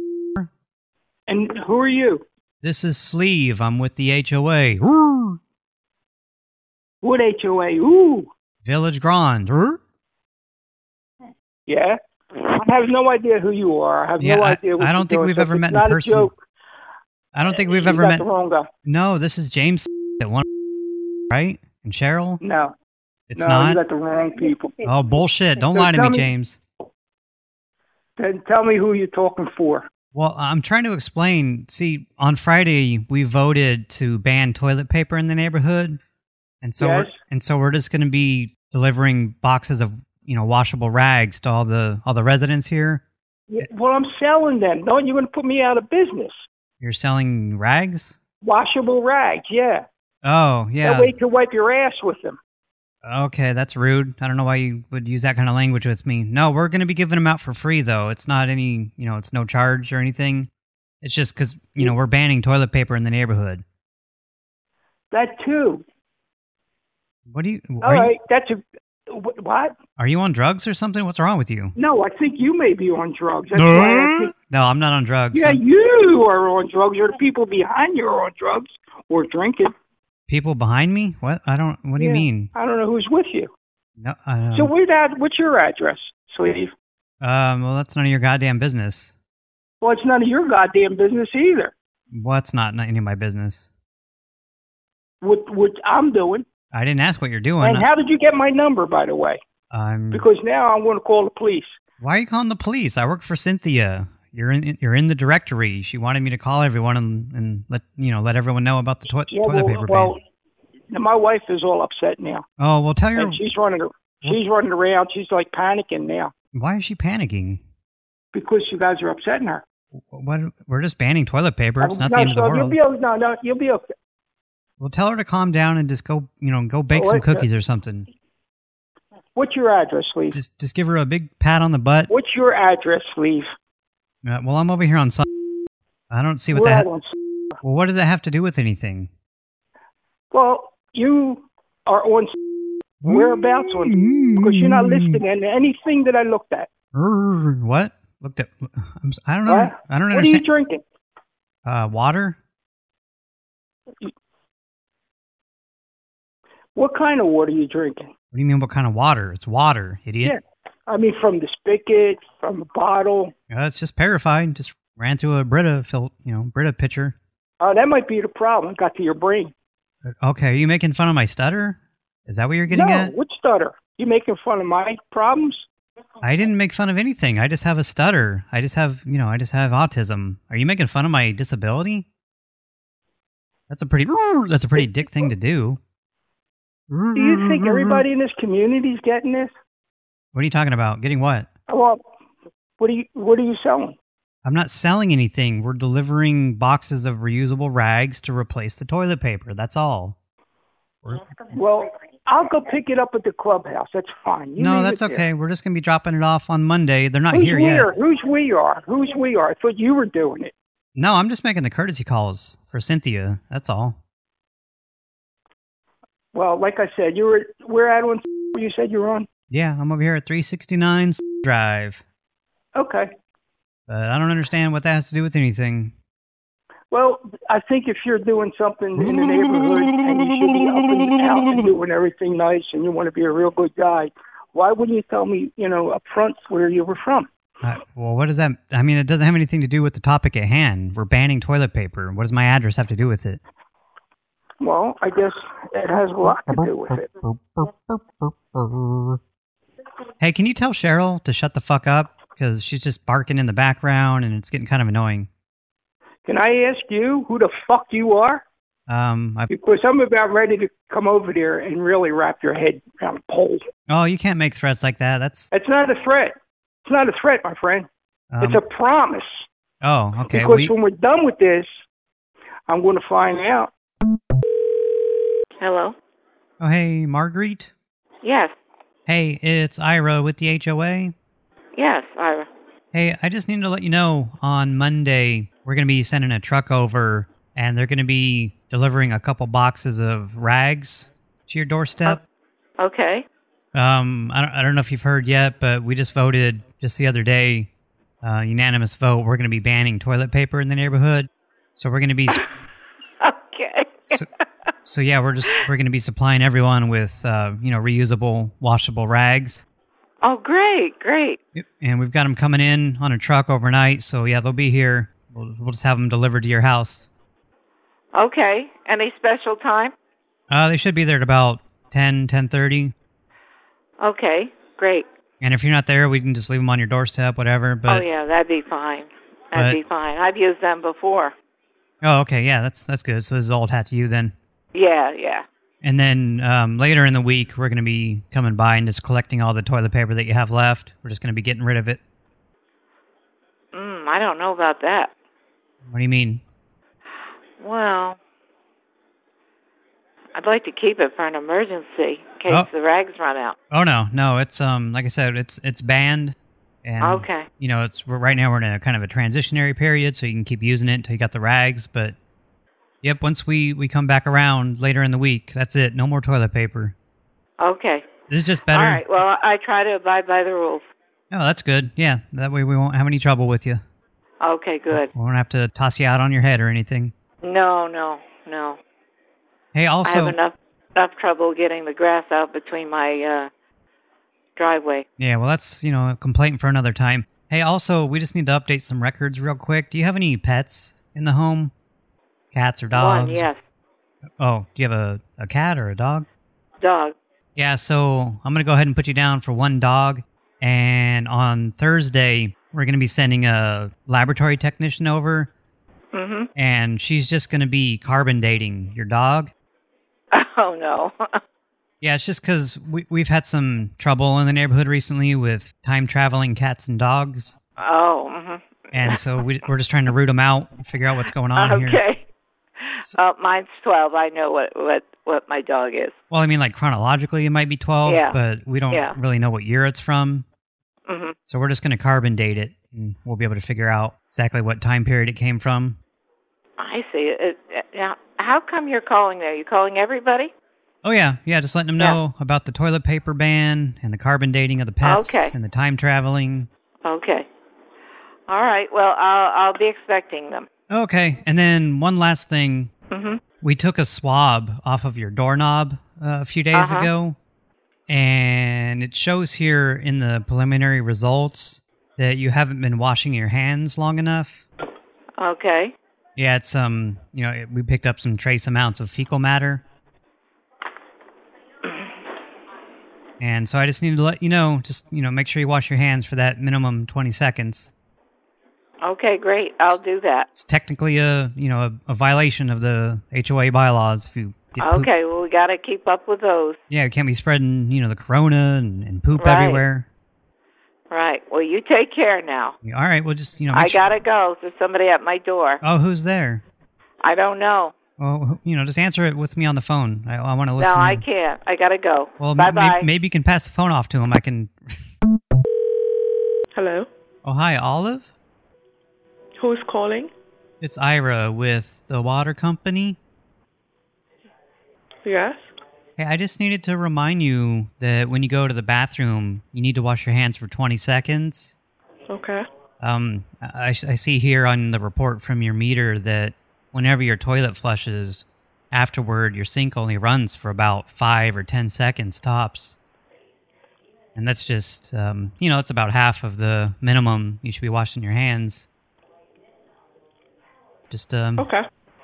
And who are you? This is Sleeve. I'm with the HOA. Ooh. What HOA? Ooh, Village Grand. yeah. I have no idea who you are. I have Yeah, no I- idea. What I don't think doing. we've So ever met in person. Joke, I don't think we've you ever met. the wrong guy. No, this is James at one, right? And Cheryl. No, It's no, not. you got the wrong people. Oh bullshit! Don't So lie to me, me- James. Then tell me who you're talking for. Well, I'm trying to explain. See, on Friday we voted to ban toilet paper in the neighborhood, and so we're, and so we're just going to be delivering boxes of you know washable rags to all the all the residents here. Yeah, well, I'm selling them. Don't you're going to put me out of business? You're selling rags? Washable rags, yeah. Oh yeah. That way you can wipe your ass with them. Okay, that's rude. I don't know why you would use that kind of language with me. No, we're going to be giving them out for free, though. It's not any, you know, it's no charge or anything. It's just because, you know, we're banning toilet paper in the neighborhood. That too. What do you? All Are, you that's a wh- what? are you on drugs or something? What's wrong with you? No, I think you may be on drugs. That's why I think. No, I'm not on drugs. Yeah, I'm- you are on drugs, or the people behind you are on drugs or drinking. People behind me? What? I don't. What do you mean? I don't know who's with you. No. So where that? What's your address, Sleeve? um. Well, that's none of your goddamn business. Well, it's none of your goddamn business either. What's not any of my business? What what I'm doing. I didn't ask what you're doing. And how did you get my number, by the way? I'm. Because now I'm going to call the police. Why are you calling the police? I work for Cynthia. You're in. You're in the directory. She wanted me to call everyone and, and let you know let everyone know about the toi Yeah, toilet well, paper well ban. my wife is all upset now. Oh well, tell your. And she's running. She's running around. She's like panicking now Why is she panicking? because you guys are upsetting her. What? We're just banning toilet paper. It's not no, the end of the world. You'll be, no, no, you'll be okay. Well, tell her to calm down and just go. You know, go bake Oh, some uh, cookies or something. What's your address, Sleeve? Just just give her a big pat on the butt. What's your address, Sleeve? Uh, well, I'm over here on. I don't see what We're that. Well, what does that have to do with anything? Well, you are on whereabouts on because you're not listing in anything that I looked at. What? Looked at. I'm, I don't know. What? I don't What are you drinking? Uh, water. What kind of water are you drinking? What do you mean? What kind of water? It's water, idiot. Yeah, I mean from the spigot, from a bottle. Uh, it's just purified. Just ran through a Brita fil you know, Brita pitcher. Oh, that might be the problem. It got to your brain. Okay, are you making fun of my stutter? Is that what you're getting no, at? what stutter? You making fun of my problems? I didn't make fun of anything. I just have a stutter. I just have, you know, I just have autism. Are you making fun of my disability? That's a pretty, that's a pretty dick thing to do. Do you think everybody in this community is getting this? What are you talking about? Getting what? Well, what are you what are you selling? I'm not selling anything. We're delivering boxes of reusable rags to replace the toilet paper. That's all. Well, I'll go pick it up at the clubhouse. That's fine. You no, that's it there. okay. We're just going to be dropping it off on Monday. They're not Who's here yet. are? Who's we are? Who's we are? I thought you were doing it. No, I'm just making the courtesy calls for Cynthia. That's all. Well, like I said, you were we're at on. You said you're on. Yeah, I'm over here at 369 Drive. Okay. But I don't understand what that has to do with anything. Well, I think if you're doing something in the neighborhood and you should be up and out and doing everything nice and you want to be a real good guy, why wouldn't you tell me, you know, up front where you were from? Uh, well, what does that... I mean, it doesn't have anything to do with the topic at hand. We're banning toilet paper. What does my address have to do with it? Well, I guess it has a lot to do with it. Hey, can you tell Cheryl to shut the fuck up? Because she's just barking in the background and it's getting kind of annoying. Can I ask you who the fuck you are? Um, I, Because I'm about ready to come over there and really wrap your head around a pole. oh, you can't make threats like that. That's... It's not a threat. It's not a threat, my friend. Um, it's a promise. Oh, okay. because we- when we're done with this, I'm going to find out. Hello? Oh, hey, Marguerite? Yes. Hey, it's Ira with the HOA. Yes, Ira. Hey, I just needed to let you know on Monday we're going to be sending a truck over and they're going to be delivering a couple boxes of rags to your doorstep. Okay. Um, I don't, I don't know if you've heard yet, but we just voted just the other day, uh, unanimous vote. We're going to be banning toilet paper in the neighborhood. So we're going to be, Okay. so, so yeah, we're just we're going to be supplying everyone with uh, you know reusable, washable rags. Oh, great, great. And we've got them coming in on a truck overnight. So yeah, they'll be here. We'll, we'll just have them delivered to your house. Okay. Any special time? Uh, they should be there at about 10, 10.30. Okay, great. And if you're not there, we can just leave them on your doorstep, whatever. But oh, yeah, that'd be fine. That'd but- be fine. I've used them before. oh, okay, yeah, that's that's good. So this is old hat to you then. Yeah, yeah. And then um, later in the week, we're going to be coming by and just collecting all the toilet paper that you have left. We're just going to be getting rid of it. Mm, I don't know about that. What do you mean? Well, I'd like to keep it for an emergency in case Oh. the rags run out. Oh no, no, it's um like I said, it's it's banned. And Okay. you know, it's right now we're in a kind of a transitionary period, so you can keep using it until you got the rags. But Yep, once we, we come back around later in the week, that's it. No more toilet paper. Okay. This is just better. All right. Well, I try to abide by the rules. Oh, that's good. Yeah, that way we won't have any trouble with you. Okay, good. We won't have to toss you out on your head or anything. No, no, no. Hey, also... I have enough enough trouble getting the grass out between my uh driveway. Yeah, well, that's, you know, a complaint for another time. Hey, also, we just need to update some records real quick. Do you have any pets in the home? Cats or dogs? One, yes. Oh, do you have a, a cat or a dog? Dog. Yeah, so I'm going to go ahead and put you down for one dog. And on Thursday, we're going to be sending a laboratory technician over. Mhm. And she's just going to be carbon dating your dog. Oh no. Yeah, it's just because we, we've had some trouble in the neighborhood recently with time-traveling cats and dogs. oh. mhm. And so we, we're just trying to root them out and figure out what's going on here. Okay. Uh, mine's 12. I know what what what my dog is. Well, I mean, like, chronologically, it might be 12, Yeah. but we don't Yeah. really know what year it's from. Mhm. So we're just going to carbon date it, and we'll be able to figure out exactly what time period it came from. I see. It, it, now, how come you're calling there? You calling everybody? Oh, yeah. Yeah, just letting them know about the toilet paper ban and the carbon dating of the pets Okay. and the time traveling. Okay. All right. Well, I'll I'll be expecting them. Okay, and then one last thing. Mhm. We took a swab off of your doorknob uh, a few days Uh-huh. ago, and it shows here in the preliminary results that you haven't been washing your hands long enough. Okay. Yeah, it's um, you know, we picked up some trace amounts of fecal matter. And so I just needed to let you know, just, you know, make sure you wash your hands for that minimum 20 seconds. Okay, great. I'll do that. It's technically a, you know, a, a violation of the HOA bylaws if you. Okay, well, we got to keep up with those. Yeah, you can't be spreading, you know, the corona and, and poop Right. everywhere. Right. Well, you take care now. Yeah, All right, well, just, you know, I got to go. There's somebody at my door. Oh, who's there? I don't know. Well, you know, just answer it with me on the phone. I, I want to listen. no, I can't. I got to go. Well, bye m- may- maybe you can pass the phone off to him. I can... Hello. Oh, hi, Olive? Who's calling? It's Ira with the water company. Yes. Hey, I just needed to remind you that when you go to the bathroom, you need to wash your hands for 20 seconds. Okay. Um, I, I see here on the report from your meter that whenever your toilet flushes, afterward your sink only runs for about five or 10 seconds tops. And that's just, um, you know, it's about half of the minimum you should be washing your hands. Just, um, Okay.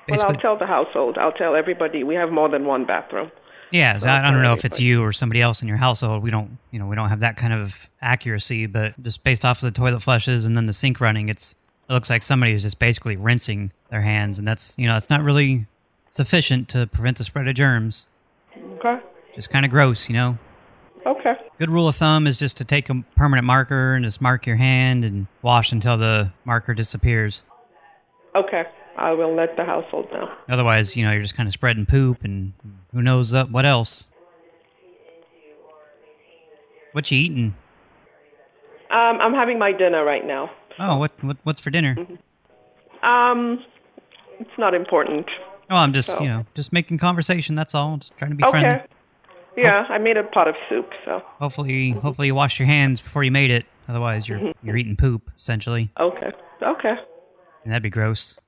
Well, I'll tell the household. I'll tell everybody. We have more than one bathroom. Yeah, so I, I don't know if it's you or somebody else in your household. We don't, you know, we don't have that kind of accuracy, but just based off of the toilet flushes and then the sink running, it's it looks like somebody is just basically rinsing their hands, and that's, you know, it's not really sufficient to prevent the spread of germs. Okay. Just kind of gross, you know. Okay. Good rule of thumb is just to take a permanent marker and just mark your hand and wash until the marker disappears. Okay. I will let the household know. Otherwise, you know, you're just kind of spreading poop and who knows what else. What you eating? Um, I'm having my dinner right now. Oh, what, what what's for dinner? Um, it's not important. Oh, I'm just, So- you know, just making conversation, that's all. Just trying to be okay. friendly. Yeah, I made a pot of soup, so. Hopefully, hopefully you washed your hands before you made it. Otherwise, you're Mhm. you're eating poop, essentially. Okay. Okay. And that'd be gross.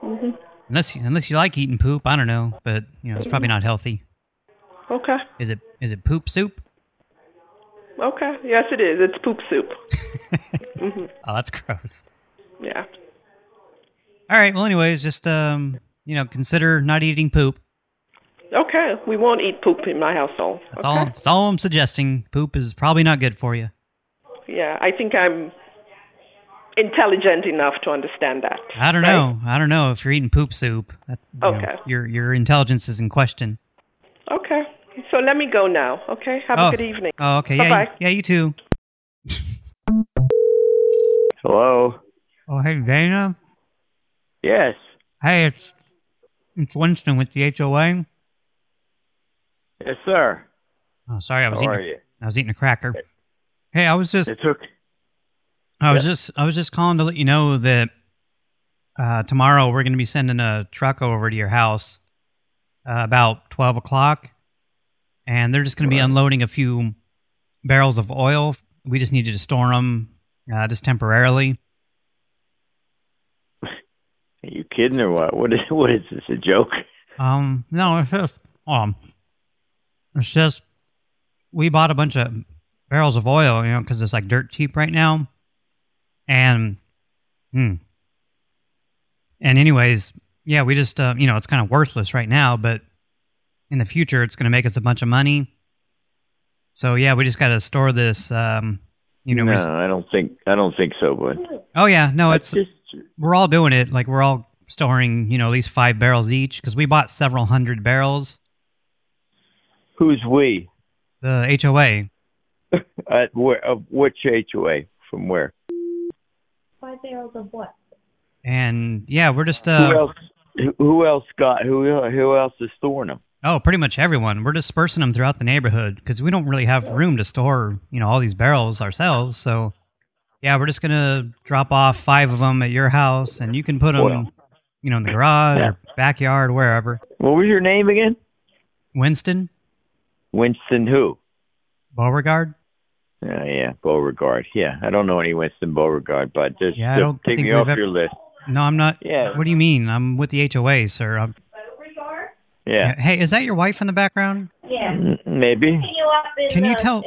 Hmm Unless you, unless you like eating poop, I don't know, but you know, it's probably Mhm. not healthy. Okay. Is it is it poop soup? Okay. Yes, it is. It's poop soup. hmm Oh, that's gross. Yeah. All right, well anyways, just um, you know, consider not eating poop. Okay. We won't eat poop in my household. That's okay? all that's all I'm suggesting. Poop is probably not good for you. Yeah, I think I'm intelligent enough to understand that. I don't know. I don't know if you're eating poop soup. That's you know, Okay. your your intelligence is in question. Okay. So let me go now, okay? Have Oh. a good evening. Oh, okay. Yeah, Bye-bye. yeah, you too. Hello. Oh, hey, Dana. Yes. Hey, it's it's Winston with the HOA. Yes, sir. Oh, sorry, I was How eating. are you? I was eating a cracker. Hey, I was just. It took. I was Yeah. just. I was just calling to let you know that Uh, tomorrow we're going to be sending a truck over to your house uh, about 12 o'clock, and they're just going to be unloading a few barrels of oil. We just need you to store them uh, just temporarily. Are you kidding or what? What is what is this a joke? Um, no, it's just, um, it's just, we bought a bunch of barrels of oil, you know, because it's like dirt cheap right now. And, hmm. And anyways, yeah, we just, uh, you know, it's kind of worthless right now, but in the future, it's going to make us a bunch of money. So yeah, we just got to store this, um, you know. no, just- I don't think I don't think so, bud. oh yeah, no, it's, just, we're all doing it. Like we're all storing, you know, at least five barrels each because we bought several hundred barrels. Who's we? The HOA. At where? Of which HOA? From where? Five barrels of what? And yeah, we're just uh who else? Who, who else got? Who who else is storing them? oh, pretty much everyone. We're dispersing them throughout the neighborhood because we don't really have room to store, you know, all these barrels ourselves. So yeah, we're just gonna drop off five of them at your house, and you can put them, Well. you know, in the garage or backyard, wherever. What was your name again? Winston Winston who? Beauregard. Uh, yeah, Beauregard. Yeah, I don't know any Winston Beauregard, but just, Yeah, I just don't take me off ever- your list. No, I'm not. Yeah. What do you mean? I'm with the HOA, sir. I'm, Yeah, Hey, is that your wife in the background? Yeah. Maybe. You up in Can you the- tell?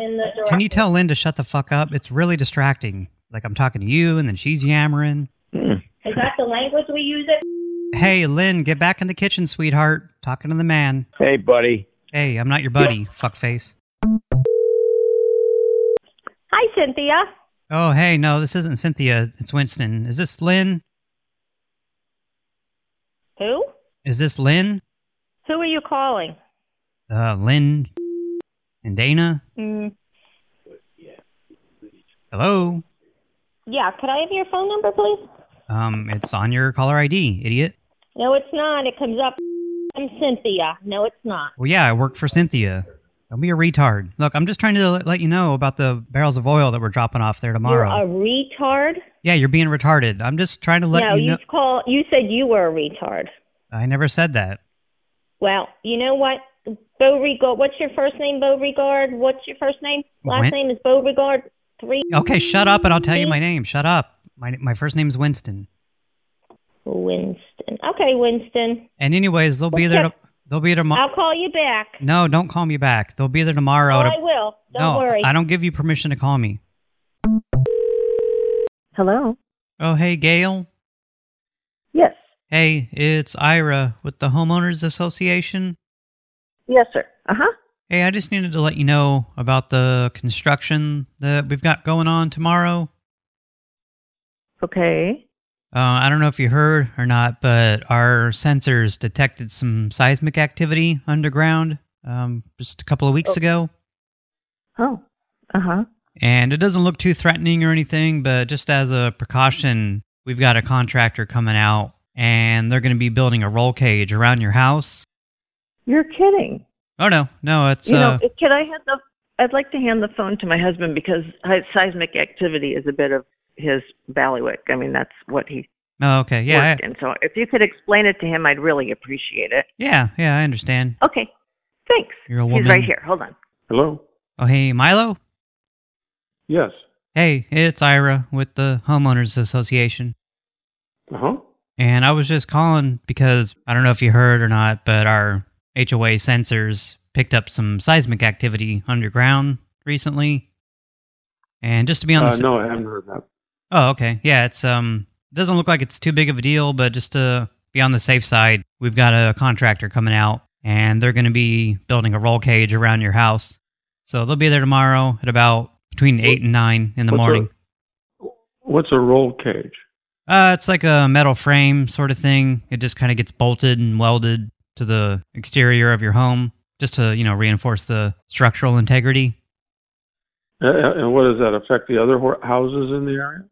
Can you tell Lynn to shut the fuck up? It's really distracting. Like I'm talking to you, and then she's yammering. Mm. Is that the language we use it? Hey, Lynn, get back in the kitchen, sweetheart. Talking to the man. Hey, buddy. Hey, I'm not your buddy, fuckface. Hi, Cynthia. Oh, hey, no, this isn't Cynthia. It's Winston. Is this Lynn? Who? Is this Lynn? Who are you calling? Uh, Lynn and Dana? Mm, Hello? yeah, could I have your phone number, please? Um, it's on your caller ID, idiot. No, it's not. It comes up. I'm Cynthia. No, it's not. Well, yeah, I work for Cynthia. Don't be a retard. Look, I'm just trying to let- you know about the barrels of oil that we're dropping off there tomorrow. You're a retard. Yeah, you're being retarded. I'm just trying to let no, you know. you call. You said you were a retard. I never said that. Well, you know what? Beauregard. What's your first name, Beauregard? What's your first name? Last Win- name is Beauregard. Three. Okay, shut up and I'll tell you my name. Shut up. My my first name's Winston. Winston. Okay, Winston. And anyways, they'll be there. To, they'll be there tomorrow. I'll call you back. No, don't call me back. They'll be there tomorrow. Oh, to- I will. Don't no, worry. I don't give you permission to call me. Hello. Oh, hey, Gail. Yes. Hey, it's Ira with the Homeowners Association. Yes, sir. Uh huh. Hey, I just needed to let you know about the construction that we've got going on tomorrow. Okay. Uh, I don't know if you heard or not, but our sensors detected some seismic activity underground um, just a couple of weeks Oh. ago. Oh. Uh huh. And it doesn't look too threatening or anything, but just as a precaution, we've got a contractor coming out, and they're going to be building a roll cage around your house. You're kidding. Oh, no. No, it's... you uh, know, can I hand the? I'd like to hand the phone to my husband because seismic activity is a bit of his ballywick. I mean, that's what he oh, okay. Yeah, worked I, in. So if you could explain it to him, I'd really appreciate it. yeah, yeah, I understand. Okay. Thanks. You're a woman. He's right here. Hold on. Hello? Oh, hey, Milo? Yes. Hey, it's Ira with the Homeowners Association. Uh-huh. And I was just calling because I don't know if you heard or not, but our HOA sensors picked up some seismic activity underground recently. And just to be on the Uh, s- no, I haven't heard that. Oh, okay. Yeah, it's um it doesn't look like it's too big of a deal, but just to be on the safe side, we've got a contractor coming out and they're going to be building a roll cage around your house. So they'll be there tomorrow at about between 8 and 9 in the What's morning. What's a roll cage? Uh, it's like a metal frame sort of thing. It just kind of gets bolted and welded to the exterior of your home just to, you know, reinforce the structural integrity. Uh, and what does that affect the other houses in the area?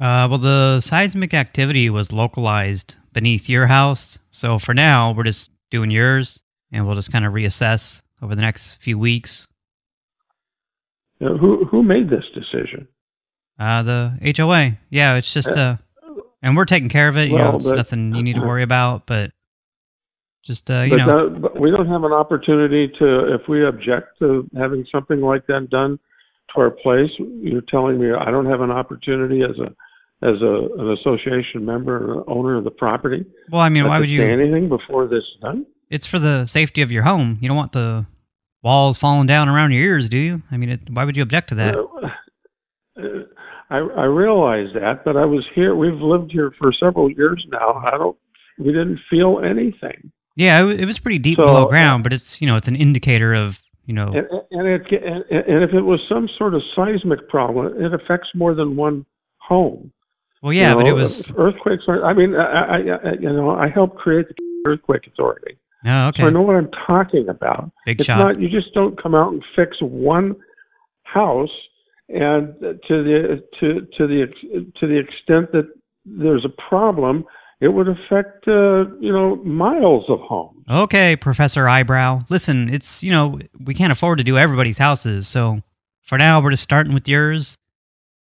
Uh, well, the seismic activity was localized beneath your house. So for now, we're just doing yours and we'll just kind of reassess over the next few weeks. Uh, who who made this decision? Uh, the HOA. Yeah, it's just, uh, And we're taking care of it. You know, it's but- nothing you need to worry about. But just uh, you but, know, that, but we don't have an opportunity to, if we object to having something like that done to a place, you're telling me I don't have an opportunity as a as a an association member and owner of the property. Well, I mean, why would you- say anything before this is done? it's for the safety of your home. You don't want the walls falling down around your ears, do you? I mean, it, why would you object to that? Uh, I I realize that, but I was here. We've lived here for several years now. I don't. We didn't feel anything. Yeah, it, it was pretty deep So, below ground, but it's you know it's an indicator of you know And, and it and, and if it was some sort of seismic problem, it affects more than one home. well yeah, You but it was earthquakes. Are, I mean, I, I, I you know I helped create the earthquake authority, oh okay so I know what I'm talking about. Big it's shot. not you just don't come out and fix one house, and to the to to the ex- to the extent that there's a problem, it would affect uh, you know miles of homes. Okay, Professor Eyebrow. Listen, it's, you know, we can't afford to do everybody's houses, so for now we're just starting with yours,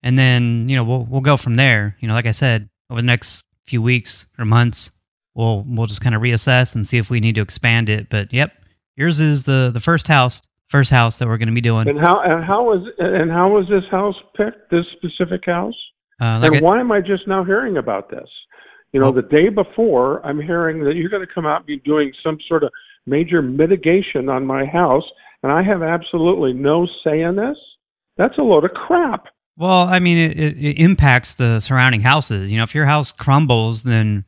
and then, you know, we'll we'll go from there. You know, like I said, over the next few weeks or months, we'll we'll just kind of reassess and see if we need to expand it. But yep, yours is the the first house, first house that we're going to be doing. And how and how was and how was this house picked? This specific house? Uh, like and I- why am I just now hearing about this? You know, the day before, I'm hearing that you're going to come out and be doing some sort of major mitigation on my house, and I have absolutely no say in this. That's a load of crap. Well, I mean, it, it, it impacts the surrounding houses. You know, if your house crumbles, then,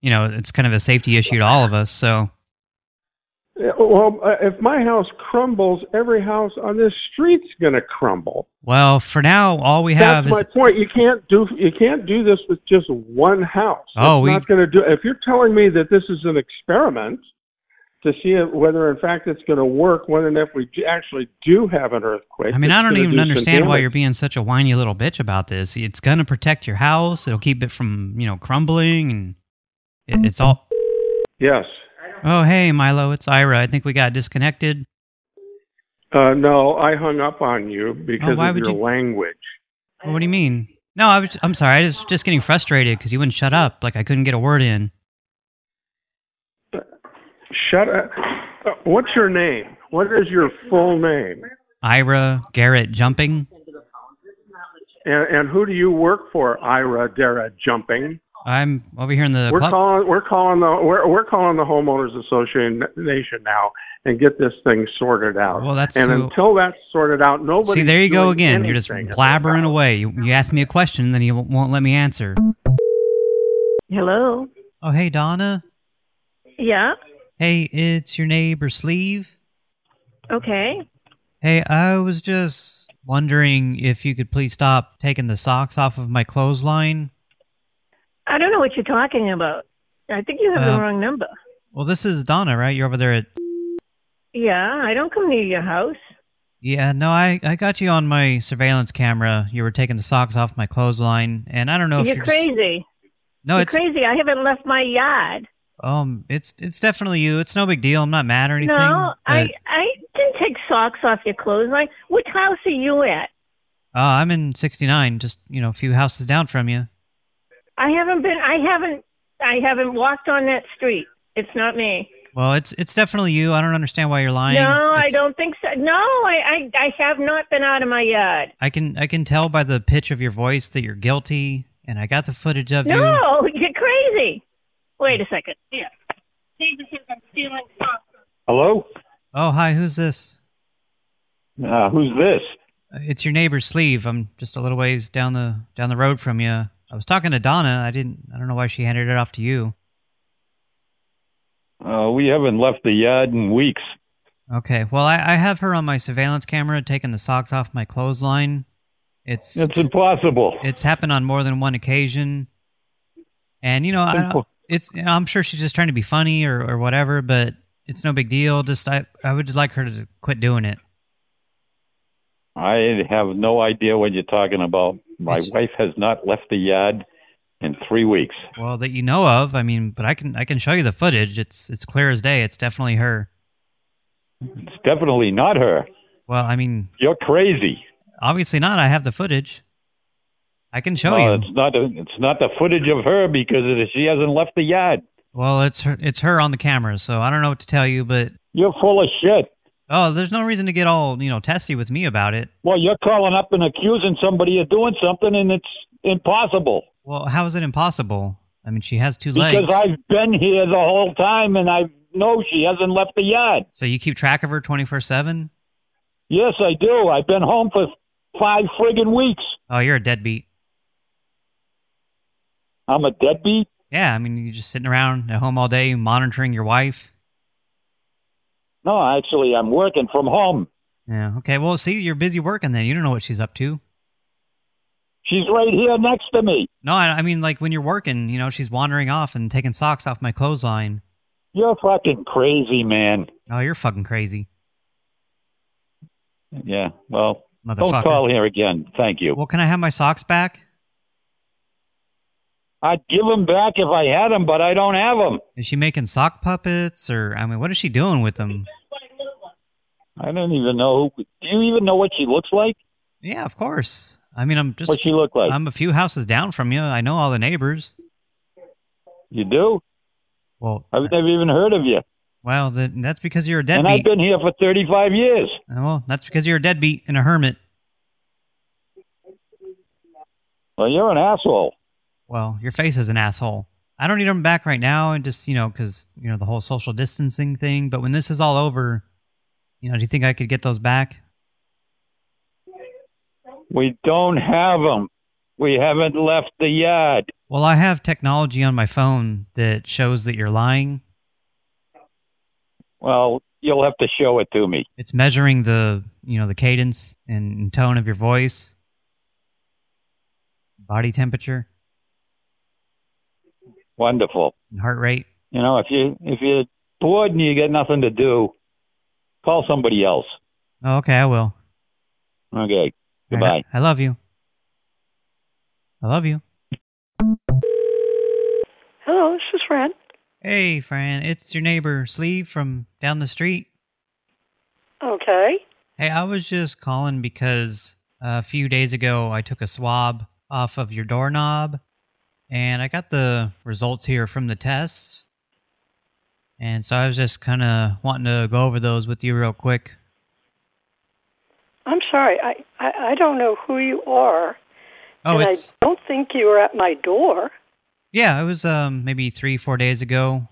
you know, it's kind of a safety issue to all of us. So, Well, uh, if my house crumbles, every house on this street's going to crumble. well, for now, all we have That's is my point. You can't do you can't do this with just one house. Oh, we- not going to do. If you're telling me that this is an experiment to see if, whether in fact it's going to work, whether and if we actually do have an earthquake. I mean, I don't even do understand why you're being such a whiny little bitch about this. It's going to protect your house. It'll keep it from, you know, crumbling and it, it's all... Yes. Oh, hey, Milo, it's Ira. I think we got disconnected. Uh, no, I hung up on you because Oh, of your you- language. Well, what do you mean? No, I was, I'm sorry. I was just getting frustrated because you wouldn't shut up. Like, I couldn't get a word in. Shut up. What's your name? What is your full name? Ira Garrett jumping. And, and who do you work for, Ira Dara Jumping? I'm over here in the we're club. calling we're calling the we're we're calling the homeowners association now and get this thing sorted out. Well, that's and who- until that's sorted out, nobody. See, there you go again. You're just blabbering away. You, you ask me a question, then you won't let me answer. Hello. Oh, hey, Donna. Yeah. Hey, it's your neighbor Sleeve. Okay. Hey, I was just wondering if you could please stop taking the socks off of my clothesline. I don't know what you're talking about. I think you have Uh, the wrong number. Well, this is Donna, right? You're over there at... Yeah, I don't come near your house. Yeah, no, I, I got you on my surveillance camera. You were taking the socks off my clothesline, and I don't know if you're you're... just- crazy. No, you're it's... crazy. I haven't left my yard. Um, it's it's definitely you. It's no big deal. I'm not mad or anything. no, I I didn't take socks off your clothesline. Which house are you at? Uh, I'm in 69, just, you know, a few houses down from you. I haven't been. I haven't. I haven't walked on that street. It's not me. Well, it's it's definitely you. I don't understand why you're lying. no, I don't think so. No, I, I I have not been out of my yard. I can I can tell by the pitch of your voice that you're guilty, and I got the footage of you. No, you're crazy. Wait a second. Yeah. David says I'm stealing socks. Hello? Oh, hi. Who's this? Uh, who's this? Uh, It's your neighbor Sleeve. I'm just a little ways down the down the road from you. I was talking to Donna. I didn't. I don't know why she handed it off to you. Uh, we haven't left the yard in weeks. Okay. Well, I, I have her on my surveillance camera taking the socks off my clothesline. It's It's impossible. It's happened on more than one occasion. And, you know, I, it's you know, I'm sure she's just trying to be funny or, or whatever, but it's no big deal. Just I, I would just like her to quit doing it. I have no idea what you're talking about. My It's- wife has not left the yard in three weeks. Well, that you know of. I mean, but I can I can show you the footage. It's it's clear as day. It's definitely her. It's definitely not her. Well, I mean, You're crazy. obviously not. I have the footage. I can show No, you. It's not. It's not the footage of her because it, she hasn't left the yard. Well, it's her, it's her on the camera, so I don't know what to tell you, but... You're full of shit. Oh, there's no reason to get all, you know, testy with me about it. Well, you're calling up and accusing somebody of doing something, and it's impossible. Well, how is it impossible? I mean, she has two Because legs. I've been here the whole time, and I know she hasn't left the yard. So you keep track of her 24-7? Yes, I do. I've been home for five friggin' weeks. Oh, you're a deadbeat. I'm a deadbeat? Yeah, I mean, you're just sitting around at home all day monitoring your wife. No, actually, I'm working from home. Yeah, okay. Well, see, you're busy working then. You don't know what she's up to. She's right here next to me. No, I, I mean, like, when you're working, you know, she's wandering off and taking socks off my clothesline. You're fucking crazy, man. Oh, you're fucking crazy. Yeah, well, don't call here again. Thank you. Well, can I have my socks back? I'd give them back if I had them, but I don't have them. Is she making sock puppets? Or, I mean, what is she doing with them? I don't even know. Who do you even know what she looks like? Yeah, of course. I mean, I'm just... What she look like? I'm a few houses down from you. I know all the neighbors. You do? Well, I've never even heard of you. Well, that's because you're a deadbeat. And I've been here for 35 years. Uh, Well, that's because you're a deadbeat and a hermit. Well, you're an asshole. Well, your face is an asshole. I don't need them back right now, and just you know, because you know the whole social distancing thing. But when this is all over, you know, do you think I could get those back? We don't have them. We haven't left the yard. Well, I have technology on my phone that shows that you're lying. Well, you'll have to show it to me. It's measuring the you know the cadence and, tone of your voice, body temperature, Wonderful. and heart rate. You know, if you if you're bored and you get nothing to do, call somebody else. Oh, okay, I will. Okay. Goodbye. right, I love you. I love you. Hello, this is Fran. Hey, Fran, it's your neighbor, Sleeve, from down the street. Okay. Hey, I was just calling because a few days ago I took a swab off of your doorknob, and I got the results here from the tests. And so I was just kind of wanting to go over those with you real quick. I'm sorry. I, I, I don't know who you are. Oh, and. I don't think you were at my door. Yeah, it was um maybe three, four days ago.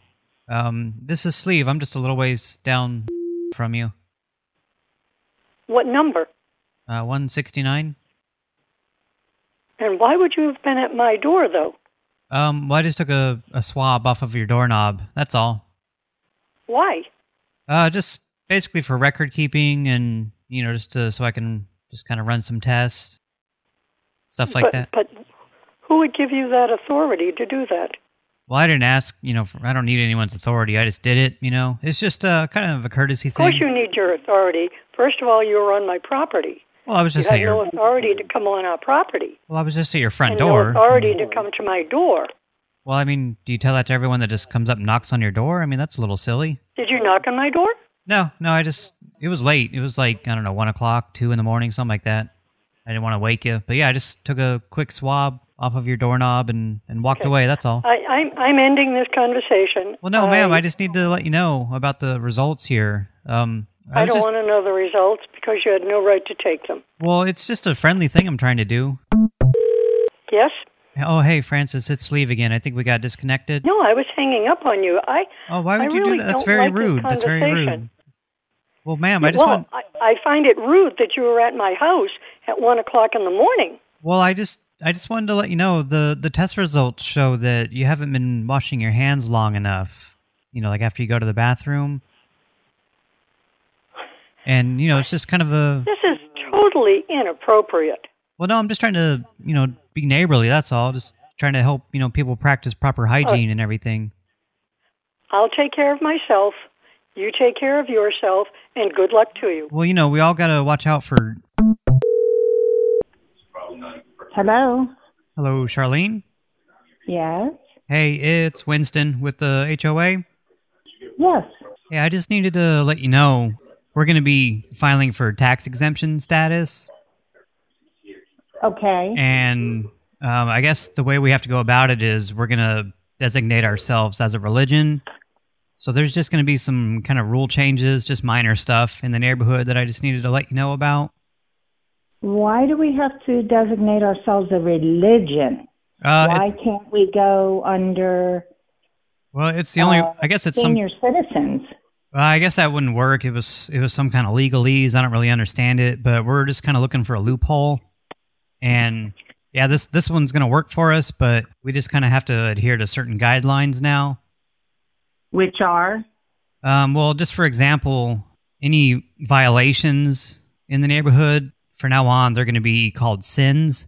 Um, this is Sleeve. I'm just a little ways down from you. What number? Uh, 169. And why would you have been at my door, though? Um, well, I just took a, a swab off of your doorknob. That's all. Why? Uh, just basically for record keeping and, you know, just to, so I can just kind of run some tests. Stuff like but, that. But who would give you that authority to do that? Well, I didn't ask, you know, for, I don't need anyone's authority. I just did it, you know. It's just uh, kind of a courtesy thing. Of course you need your authority. First of all, you were on my property. Well, I was just you at had no your, authority to come on our property. well, I was just at your front door. no authority to come to my door. Well, I mean, do you tell that to everyone that just comes up and knocks on your door? I mean, that's a little silly. Did you knock on my door? No, no, I just, it was late. It was like, I don't know, 1 o'clock, 2 in the morning, something like that. I didn't want to wake you. But yeah, I just took a quick swab off of your doorknob and, and walked Okay. away, that's all. I, I'm I'm ending this conversation. Well, no, ma'am, I just need to let you know about the results here. Um, I, was don't just, want to know the results because you had no right to take them. Well, it's just a friendly thing I'm trying to do. Yes? Oh, hey, Francis, it's Sleeve again. I think we got disconnected. No, I was hanging up on you. I Oh, why would I you really do that? That's very like rude. That's very rude. Well, ma'am, I just well, want... I, I find it rude that you were at my house at one o'clock in the morning. Well, I just I just wanted to let you know the the test results show that you haven't been washing your hands long enough. You know, like after you go to the bathroom. And, you know, it's just kind of a... This is totally inappropriate. Well, no, I'm just trying to, you know, be neighborly, that's all. Just trying to help, you know, people practice proper oh. hygiene and everything. I'll take care of myself. You take care of yourself, and good luck to you. Well, you know, we all got to watch out for... Hello. Hello, Charlene? Yes. Hey, it's Winston with the HOA. Yes. Hey, I just needed to let you know we're going to be filing for tax exemption status. Okay. And Um, I guess the way we have to go about it is we're going to designate ourselves as a religion. So there's just going to be some kind of rule changes, just minor stuff in the neighborhood that I just needed to let you know about. Why do we have to designate ourselves a religion? Uh, Why it- can't we go under well, it's the only. uh, I guess it's some. senior citizens? Well, I guess that wouldn't work. It was it was some kind of legalese. I don't really understand it, but we're just kind of looking for a loophole. And yeah, this this one's going to work for us, but we just kind of have to adhere to certain guidelines now. Which are? Um, well, just for example, any violations in the neighborhood from now on, they're going to be called sins.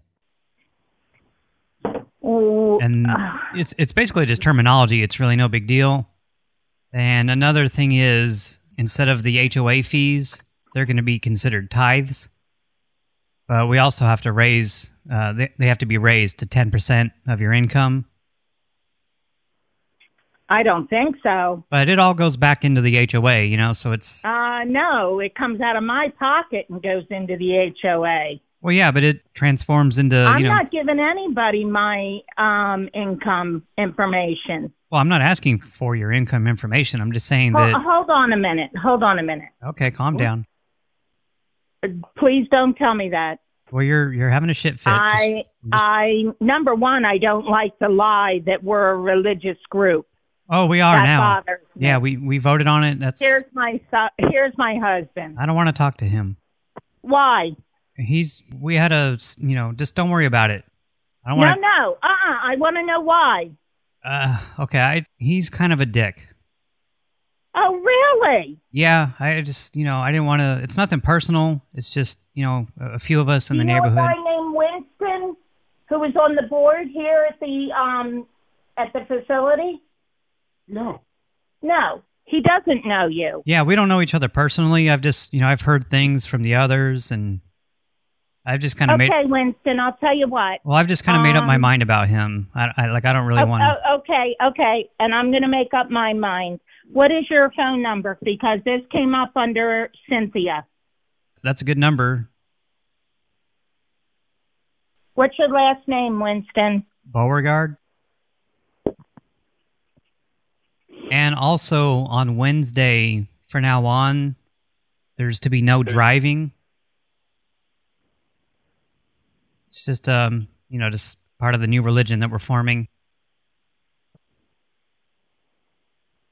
And it's it's basically just terminology. It's really no big deal. And another thing is, instead of the HOA fees, they're going to be considered tithes. But we also have to raise, uh, they, they have to be raised to 10% of your income. I don't think so. But it all goes back into the HOA, you know, so it's, Uh, no, it comes out of my pocket and goes into the HOA. well, yeah, but it transforms into, I'm Uh, you know, not giving anybody my um income information. well, I'm not asking for your income information. I'm just saying that, hold on a minute. Hold on a minute. okay, calm down. Please don't tell me that. Well, you're, you're having a shit fit. Just- I I number one, I don't like the lie that we're a religious group. oh, we are that now. Yeah, we, we voted on it. That's, Here's my here's my husband. I don't want to talk to him. Why? He's we had a you know just don't worry about it. I don't No, want no. Uh-uh. I want to know why. Uh, okay, I he's kind of a dick. Oh, really? Yeah, I just you know I didn't want to. It's nothing personal. It's just you know a, a few of us in the you know a neighborhood. guy named Winston who was on the board here at the um at the facility? No. No, he doesn't know you. Yeah, we don't know each other personally. I've just you know I've heard things from the others, and I've just kind of okay, made. Winston. I'll tell you what. Well, I've just kind of made up my Um, mind about him. I, I like I don't really Oh, want to. oh, okay, okay, and I'm going to make up my mind. What is your phone number? Because this came up under Cynthia. That's a good number. What's your last name, Winston? Beauregard. And also on Wednesday, for now on, there's to be no driving. It's just, um, you know, just part of the new religion that we're forming.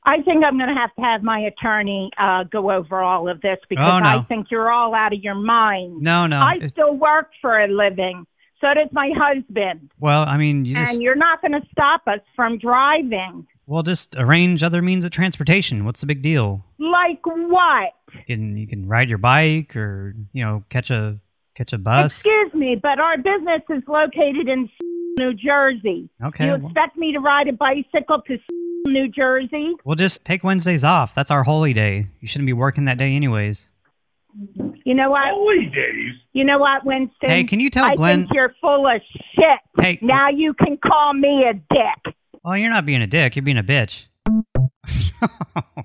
I think I'm going to have to have my attorney uh, go over all of this because Oh, no. I think you're all out of your mind. No, no. I still work for a living. So does my husband. well, I mean, you just, and you're not going to stop us from driving. well, just arrange other means of transportation. What's the big deal? Like what? You can, you can ride your bike or, you know, catch a, catch a bus. Excuse me, but our business is located in New Jersey. Okay, You well- expect me to ride a bicycle to New Jersey? We'll just take Wednesdays off. That's our holy day. You shouldn't be working that day anyways. You know what? Holy days. You know what, Winston? Hey, can you tell I Glenn- think you're full of shit. Hey. Now you can call me a dick. Well, you're not being a dick. You're being a bitch. oh,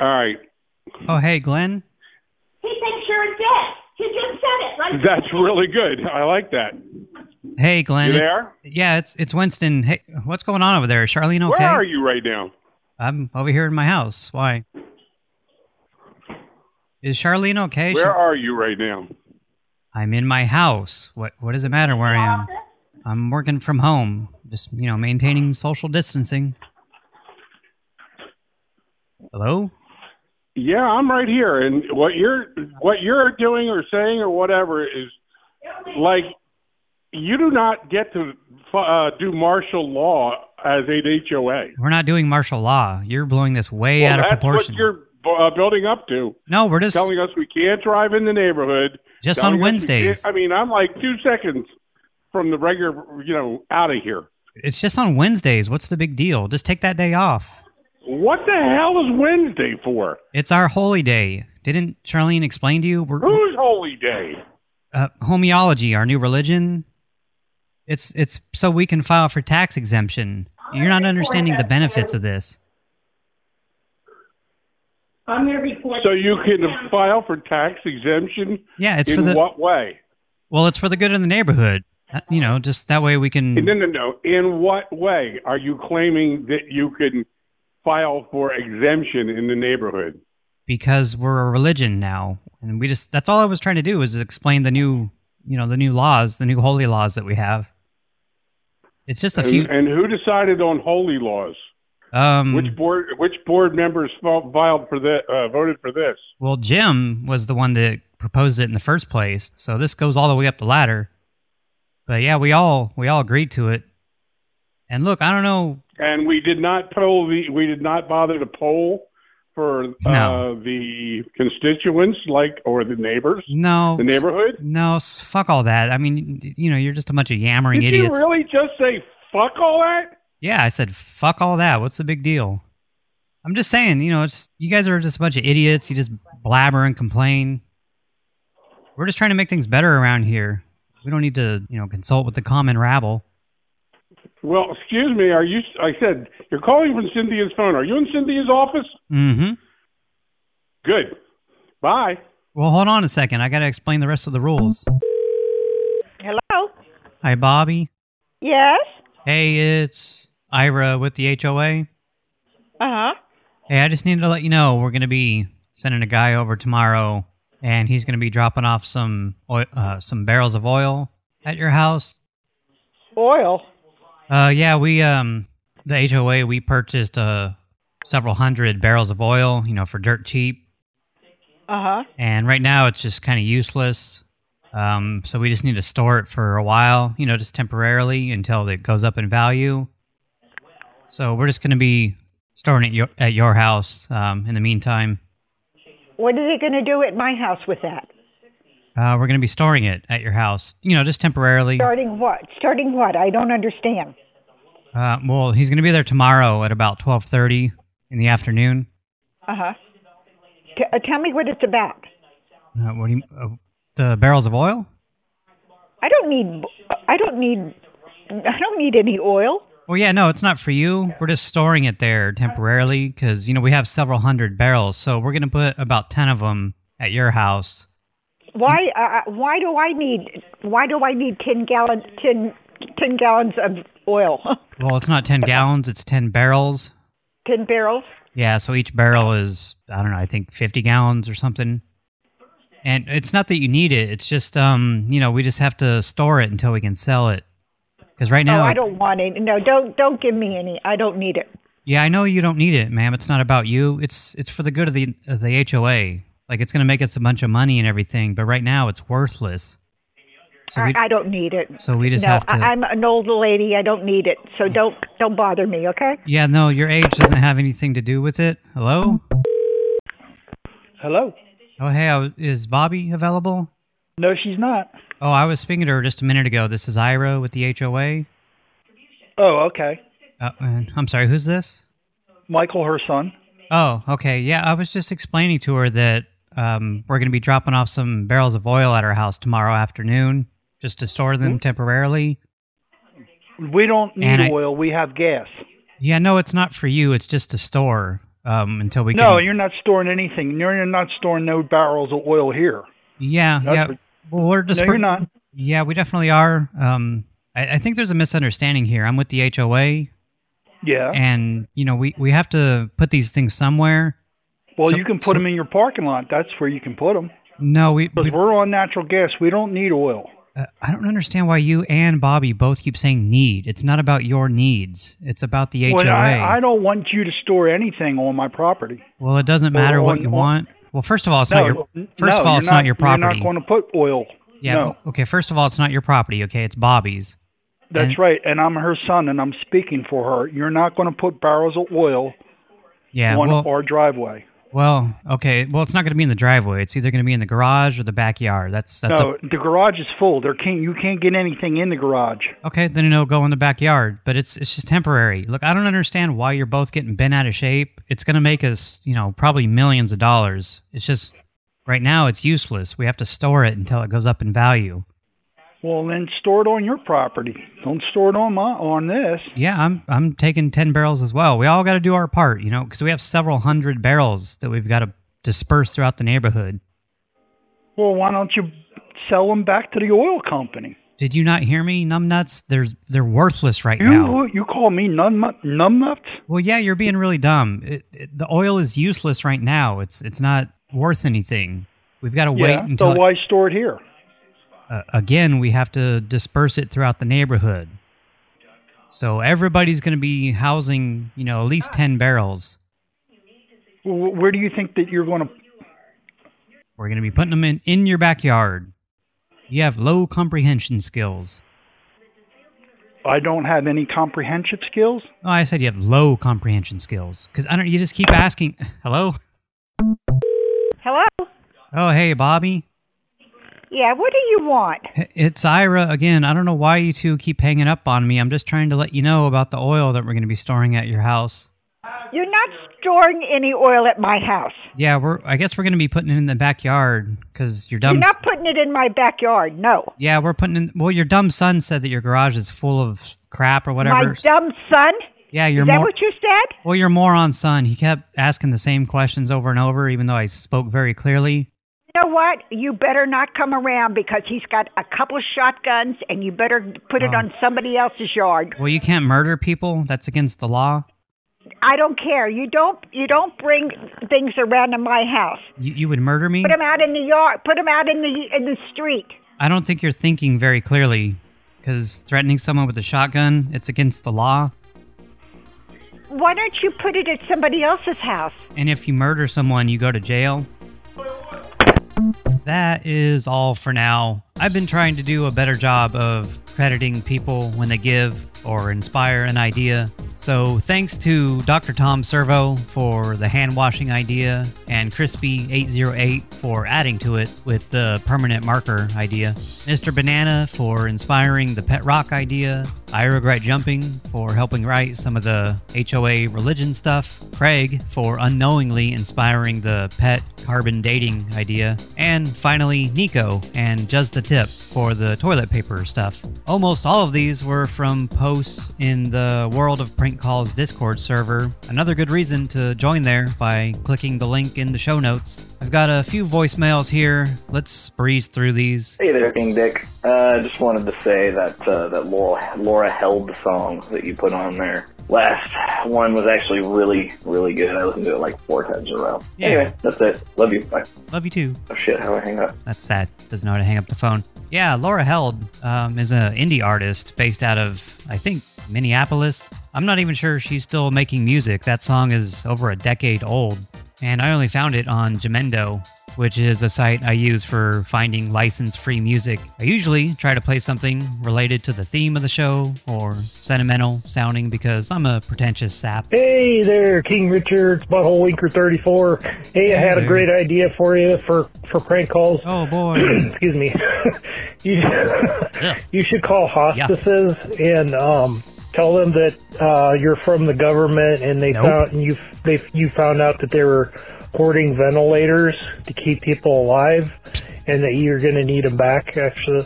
All right. Oh, hey, Glenn. He thinks you're a dick. He just said it right That's really good. I like that. Hey, Glenn. You there? Yeah, it's it's Winston. Hey, what's going on over there? Is Charlene okay? Where are you right now? I'm over here in my house. Why? Is Charlene okay? Where Char- are you right now? I'm in my house. What What does it matter where I am? I'm working from home. Just, you know, maintaining social distancing. Hello? Yeah, I'm right here, and what you're what you're doing or saying or whatever is like you do not get to uh, do martial law as a HOA. We're not doing martial law. You're blowing this way well, out of proportion. that's what you're uh, building up to. No, we're just telling us we can't drive in the neighborhood. Just on us we Wednesdays. I mean, I'm like two seconds from the regular, you know, out of here. It's just on Wednesdays. What's the big deal? Just take that day off. What the hell is Wednesday for? It's our holy day. Didn't Charlene explain to you? We're, Whose holy day? uh, homeology, our new religion. It's it's so we can file for tax exemption. You're not understanding the benefits of this. I'm going to report. So you can file for tax exemption. Yeah, it's in for the- what way? Well, it's for the good of the neighborhood. Uh, You know, just that way we can. No, no, no. In what way are you claiming that you can file for exemption in the neighborhood? because we're a religion now, and we just that's all I was trying to do was explain the new, you know, the new laws, the new holy laws that we have. It's just a few. and who decided on holy laws? Um, Which board? Which board members fil- filed for this? Uh, voted for this? well, Jim was the one that proposed it in the first place, so this goes all the way up the ladder. But yeah, we all we all agreed to it. And look, I don't know. And we did not poll the. We did not bother to poll for uh, No. the constituents, like or the neighbors. No, The neighborhood. no, fuck all that. I mean, you know, you're just a bunch of yammering Did idiots. you really just say fuck all that? Yeah, I said, fuck all that. What's the big deal? I'm just saying, you know, it's you guys are just a bunch of idiots. You just blabber and complain. We're just trying to make things better around here. We don't need to, you know, consult with the common rabble. Well, excuse me. Are you? I said you're calling from Cynthia's phone. Are you in Cynthia's office? Mm-hmm. Good. Bye. Well, hold on a second. I got to explain the rest of the rules. Hello? Hi, Bobby. Yes? Hey, it's Ira with the HOA. Uh-huh. Hey, I just needed to let you know we're going to be sending a guy over tomorrow, and he's going to be dropping off some oil, uh, some barrels of oil at your house. Oil? Uh, yeah, we um, the HOA we purchased uh several hundred barrels of oil, you know, for dirt cheap, Uh-huh. and right now it's just kind of useless. Um, so we just need to store it for a while, you know, just temporarily until it goes up in value. So we're just going to be storing it your, at your house um, in the meantime. What are they going to do at my house with that? Uh, we're going to be storing it at your house, you know, just temporarily. Starting what? Starting what? I don't understand. Uh, well, he's going to be there tomorrow at about 12.30 in the afternoon. Uh-huh. Uh, tell me what it's about. Uh, what do you, uh, the barrels of oil? I don't need I don't need I don't need any oil. Well, yeah, no, it's not for you. We're just storing it there temporarily because, you know, we have several hundred barrels. So we're going to put about 10 of them at your house. Why uh, why do I need why do I need 10 gallon 10 10 gallons of oil? Well, it's not 10 gallons, it's 10 barrels. 10 barrels? Yeah, so each barrel is, I don't know, I think 50 gallons or something. And it's not that you need it. It's just, um, you know, we just have to store it until we can sell it. Because right now... oh, I don't want it. No, don't don't give me any. I don't need it. Yeah, I know you don't need it, ma'am. It's not about you. It's it's for the good of the of the HOA. Like it's going to make us a bunch of money and everything, but right now it's worthless. So we I, I don't need it. so we just no, have to- I, I'm an old lady. I don't need it. So don't don't bother me, okay? Yeah, no, your age doesn't have anything to do with it. Hello? Hello? Oh, hey, I was- is Bobby available? No, she's not. Oh, I was speaking to her just a minute ago. This is Ira with the HOA. Oh, okay. Uh, I'm sorry, who's this? Michael, her son. Oh, okay. Yeah, I was just explaining to her that um, we're going to be dropping off some barrels of oil at our house tomorrow afternoon just to store them temporarily. We don't need I- oil. We have gas. Yeah, no, it's not for you. It's just to store um, until we no, can... you're not storing anything. You're you're not storing no barrels of oil here. Yeah, That's yeah. what- Well, we're just... No, you're not. Yeah, we definitely are. Um, I, I think there's a misunderstanding here. I'm with the HOA. Yeah. And, you know, we, we have to put these things somewhere. Well, So- you can put so- them in your parking lot. That's where you can put them. No, we... Because we we're on natural gas. We don't need oil. Uh, I don't understand why you and Bobby both keep saying need. It's not about your needs. It's about the HOA. Well, I, I don't want you to store anything on my property. well, it doesn't matter what you on- want. Well, first of all, it's no, not your... First no, of all, you're it's not, your You're not going to put oil. yeah. No. Okay, first of all, it's not your property, okay? It's Bobby's. That's And- right, and I'm her son, and I'm speaking for her. You're not going to put barrels of oil Yeah, on well, our driveway. Well, okay. Well, it's not going to be in the driveway. It's either going to be in the garage or the backyard. That's that's no, the garage is full. There can't you can't get anything in the garage. Okay, then it'll go in the backyard, but it's it's just temporary. Look, I don't understand why you're both getting bent out of shape. It's going to make us, you know, probably millions of dollars. It's just right now it's useless. We have to store it until it goes up in value. Well, then store it on your property. Don't store it on my on this. Yeah, I'm I'm taking 10 barrels as well. We all got to do our part, you know, because we have several hundred barrels that we've got to disperse throughout the neighborhood. Well, why don't you sell them back to the oil company? Did you not hear me, numbnuts? They're they're worthless right You now. you call me numb numbnuts? Well, yeah, you're being really dumb. It, it, the oil is useless right now. It's it's not worth anything. We've got to wait until so why store it here? Uh, again, we have to disperse it throughout the neighborhood. So everybody's going to be housing, you know, at least 10 barrels. Wh- Where do you think that you're going to? We're going to be putting them in, in your backyard. You have low comprehension skills. I don't have any comprehensive skills. Oh, I said you have low comprehension skills. Because I don't, you just keep asking, hello? Hello? Oh, hey, Bobby. Yeah, what do you want? It's Ira again. I don't know why you two keep hanging up on me. I'm just trying to let you know about the oil that we're going to be storing at your house. You're not storing any oil at my house. Yeah, we're. I guess we're going to be putting it in the backyard because your dumb. You're not putting it in my backyard, no. Yeah, we're putting in. Well, your dumb son said that your garage is full of crap or whatever. My dumb son? yeah, your Is that what you said? Well, your moron son. He kept asking the same questions over and over, even though I spoke very clearly. You know what? You better not come around because he's got a couple of shotguns and you better put it Oh. on somebody else's yard. Well, you can't murder people. That's against the law. I don't care. You don't you don't bring things around in my house. You, you would murder me? Put them out in the yard. Put them out in the in the street. I don't think you're thinking very clearly, because threatening someone with a shotgun, it's against the law. Why don't you put it at somebody else's house? And if you murder someone, you go to jail. That is all for now. I've been trying to do a better job of crediting people when they give or inspire an idea. So thanks to Dr. Tom Servo for the hand washing idea and Crispy808 for adding to it with the permanent marker idea. Mr. Banana for inspiring the pet rock idea. I regret jumping for helping write some of the HOA religion stuff. Craig for unknowingly inspiring the pet carbon dating idea. And finally, Nico and Just the Tip for the toilet paper stuff. Almost all of these were from posts in the World of Prank Calls Discord server. Another good reason to join there by clicking the link in the show notes. I've got a few voicemails here. Let's breeze through these. Hey there, King Dick. Uh, I just wanted to say that uh, that Laura Laura Held song that you put on there last one was actually really really good. I listened to it like four times in a row. Yeah. Anyway, that's it. Love you. Bye. Love you too. Oh shit, how do I hang up? That's sad. Doesn't know how to hang up the phone. Yeah, Laura Held um, is an indie artist based out of, I think, Minneapolis. I'm not even sure she's still making music. That song is over a decade old. And I only found it on Jamendo, which is a site I use for finding license free music. I usually try to play something related to the theme of the show or sentimental sounding because I'm a pretentious sap. Hey there, King Richard, Butthole Winker 34. Hey, I had there. a great idea for you for, for prank calls. Oh, boy. Excuse me. you, you should call hospices and um, tell them that uh, you're from the government and they Nope. found and you they you found out that they were hoarding ventilators to keep people alive and that you're going to need them back. Actually,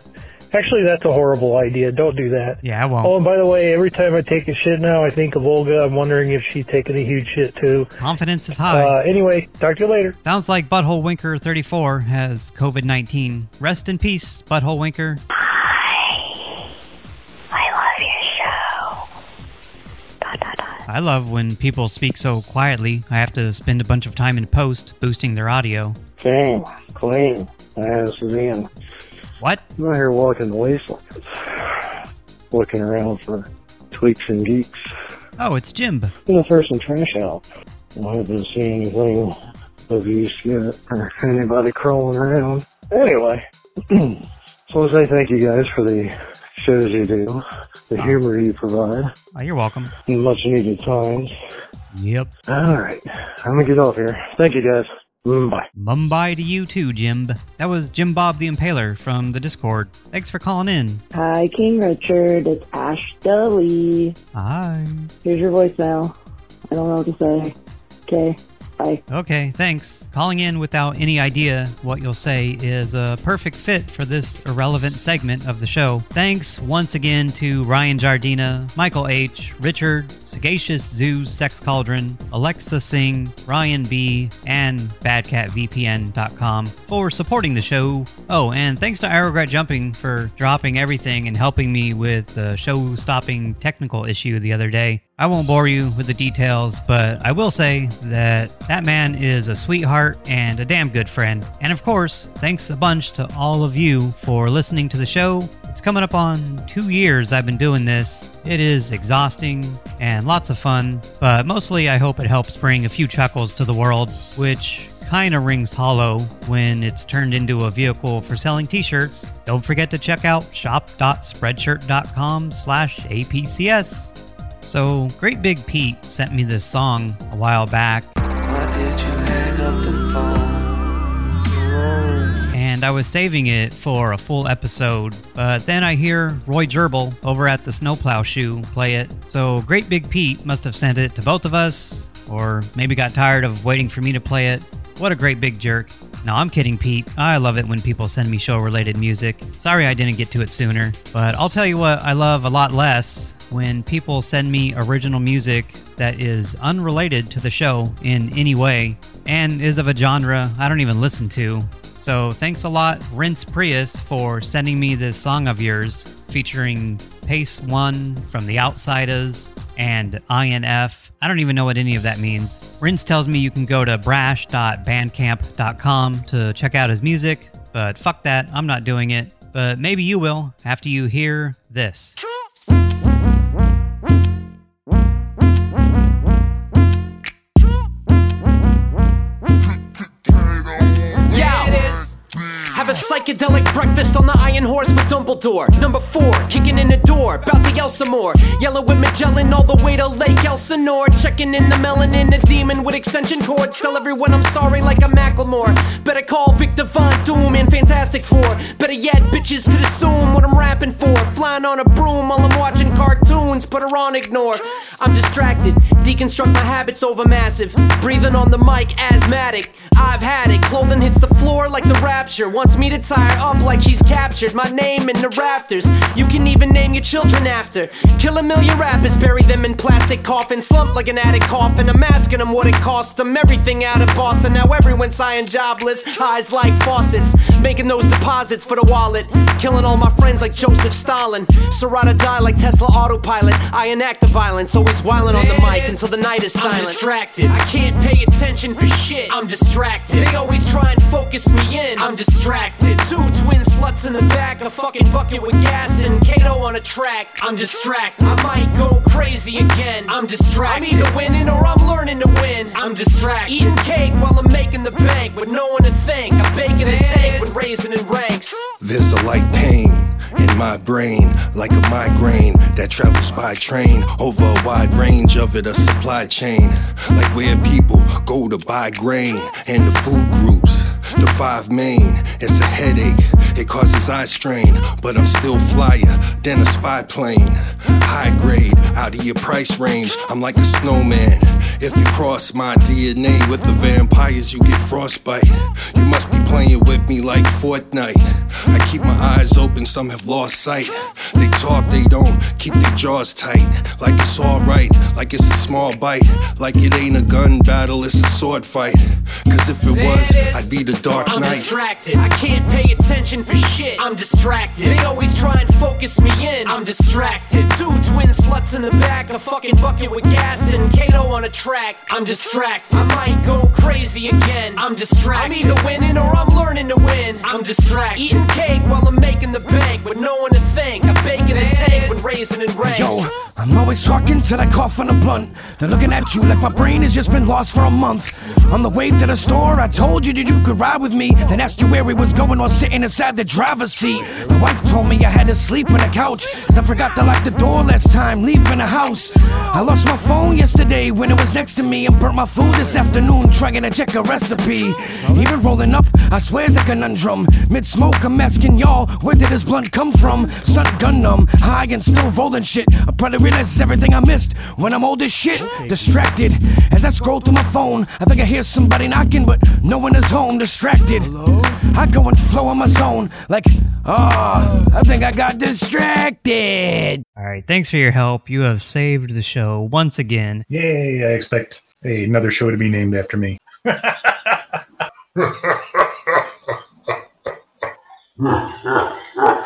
actually, that's a horrible idea. Don't do that. Yeah, I won't. Oh, and by the way, every time I take a shit now, I think of Olga. I'm wondering if she's taking a huge shit too. Confidence is high. Uh, anyway, talk to you later. Sounds like Butthole Winker 34 has COVID 19. Rest in peace, Butthole Winker. I love when people speak so quietly. I have to spend a bunch of time in post boosting their audio. King, clean. Is Ian. What? I'm out here walking the wasteland, looking around for tweaks and geeks. Oh, it's Jim. Gonna throw some trash out. I haven't seen anything of use yet, or anybody crawling around. Anyway, so I say thank you guys for the shows you do, the ah. humor you provide, Oh, you're welcome. and much needed times. Yep. All right, I'm gonna get off here. Thank you guys. Bye. Mumbai to you too, Jim. That was Jim Bob the Impaler from the Discord. Thanks for calling in. Hi, King Richard. It's Ash Dudley. Hi. Here's your voicemail. I don't know what to say. Okay. Bye. Okay, thanks. Calling in without any idea what you'll say is a perfect fit for this irrelevant segment of the show. Thanks once again to Ryan Jardina, Michael H., Richard, Sagacious Zoo Sex Cauldron, Alexa Singh, Ryan B., and BadCatVPN.com for supporting the show. Oh, and thanks to Aerograt Jumping for dropping everything and helping me with the show stopping technical issue the other day. I won't bore you with the details, but I will say that that man is a sweetheart and a damn good friend. And of course, thanks a bunch to all of you for listening to the show. It's coming up on two years I've been doing this. It is exhausting and lots of fun, but mostly I hope it helps bring a few chuckles to the world, which kind of rings hollow when it's turned into a vehicle for selling t-shirts. Don't forget to check out shop.spreadshirt.com slash APCS. So, Great Big Pete sent me this song a while back. Why did you hang up the phone? and I was saving it for a full episode. But then I hear Roy Gerbil over at the Snowplow Show play it. So Great Big Pete must have sent it to both of us, or maybe got tired of waiting for me to play it. What a great big jerk. No, I'm kidding, Pete. I love it when people send me show related music. Sorry I didn't get to it sooner. But I'll tell you what I love a lot less when people send me original music that is unrelated to the show in any way and is of a genre I don't even listen to. So thanks a lot, Rince Prius, for sending me this song of yours featuring Pace One from The Outsiders and INF. I don't even know what any of that means. Rince tells me you can go to brash.bandcamp.com to check out his music, but fuck that, I'm not doing it. But maybe you will after you hear this. Bye. Have a psychedelic breakfast on the Iron Horse with Dumbledore. Number four, kicking in the door, about to yell some more. Yellow with Magellan all the way to Lake Elsinore. Checking in the melanin, a demon with extension cords. Tell everyone I'm sorry like I'm Macklemore. Better call Victor Von Doom and Fantastic Four. Better yet, bitches could assume what I'm rapping for. Flying on a broom while I'm watching cartoons, put her on ignore. I'm distracted, deconstruct my habits over massive. Breathing on the mic, asthmatic. I've had it, clothing hits the floor like the rapture. Wants me to tie her up like she's captured. My name in the rafters. You can even name your children after. Kill a million rappers, bury them in plastic coffins. Slump like an attic coffin. I'm asking them what it cost them. Everything out of Boston. Now everyone's sighing jobless. Eyes like faucets. Making those deposits for the wallet. Killing all my friends like Joseph Stalin. Serrata die like Tesla autopilot. I enact the violence. Always whiling on the mic until the night is silent. I'm distracted. I can't pay attention for shit. I'm distracted. They always try and focus me in. I'm distracted. Two twin sluts in the back, a fucking bucket with gas and Kato on a track. I'm distracted. I might go crazy again. I'm distracted. I'm either winning or I'm learning to win. I'm distracted. Eating cake while I'm making the bank with no one to thank. I'm baking a tank with raisin in ranks. There's a light pain in my brain, like a migraine that travels by train over a wide range of it, a supply chain. Like where people go to buy grain and the food groups. The five main, it's a headache, it causes eye strain, but I'm still flyer than a spy plane. High grade, out of your price range, I'm like a snowman. If you cross my DNA with the vampires, you get frostbite. You must be playing with me like Fortnite. I keep my eyes open, some have lost sight. They talk, they don't keep their jaws tight. Like it's alright, like it's a small bite. Like it ain't a gun battle, it's a sword fight. Cause if it was, I'd be the Dark I'm Knight. Can't pay attention for shit. I'm distracted. They always try and focus me in. I'm distracted. Two twin sluts in the back, a fucking bucket with gas and Kato on a track. I'm distracted. I might go crazy again. I'm distracted. I'm either winning or I'm learning to win. I'm distracted. Eating cake while I'm making the bank with no one to thank. I'm baking a tank with raisin and ranks. Yo, I'm always talking till I cough on a blunt. They're looking at you like my brain has just been lost for a month. On the way to the store, I told you that you could ride with me. Then asked you where we was going while sitting inside the driver's seat. My wife told me I had to sleep on the couch. Cause I forgot to lock the door last time leaving the house. I lost my phone yesterday when it was next to me. And burnt my food this afternoon trying to check a recipe. Even rolling up, I swear it's a conundrum. Mid smoke, I'm asking y'all, where did this blunt come from? Stunt gun numb, high and still rolling shit. I probably realize everything I missed when I'm old as shit, distracted. As I scroll through my phone, I think I hear somebody knocking, but no one is home, distracted. I go and flow in my zone, like, oh, I think I got distracted. All right, thanks for your help. You have saved the show once again. Yay, I expect a, another show to be named after me.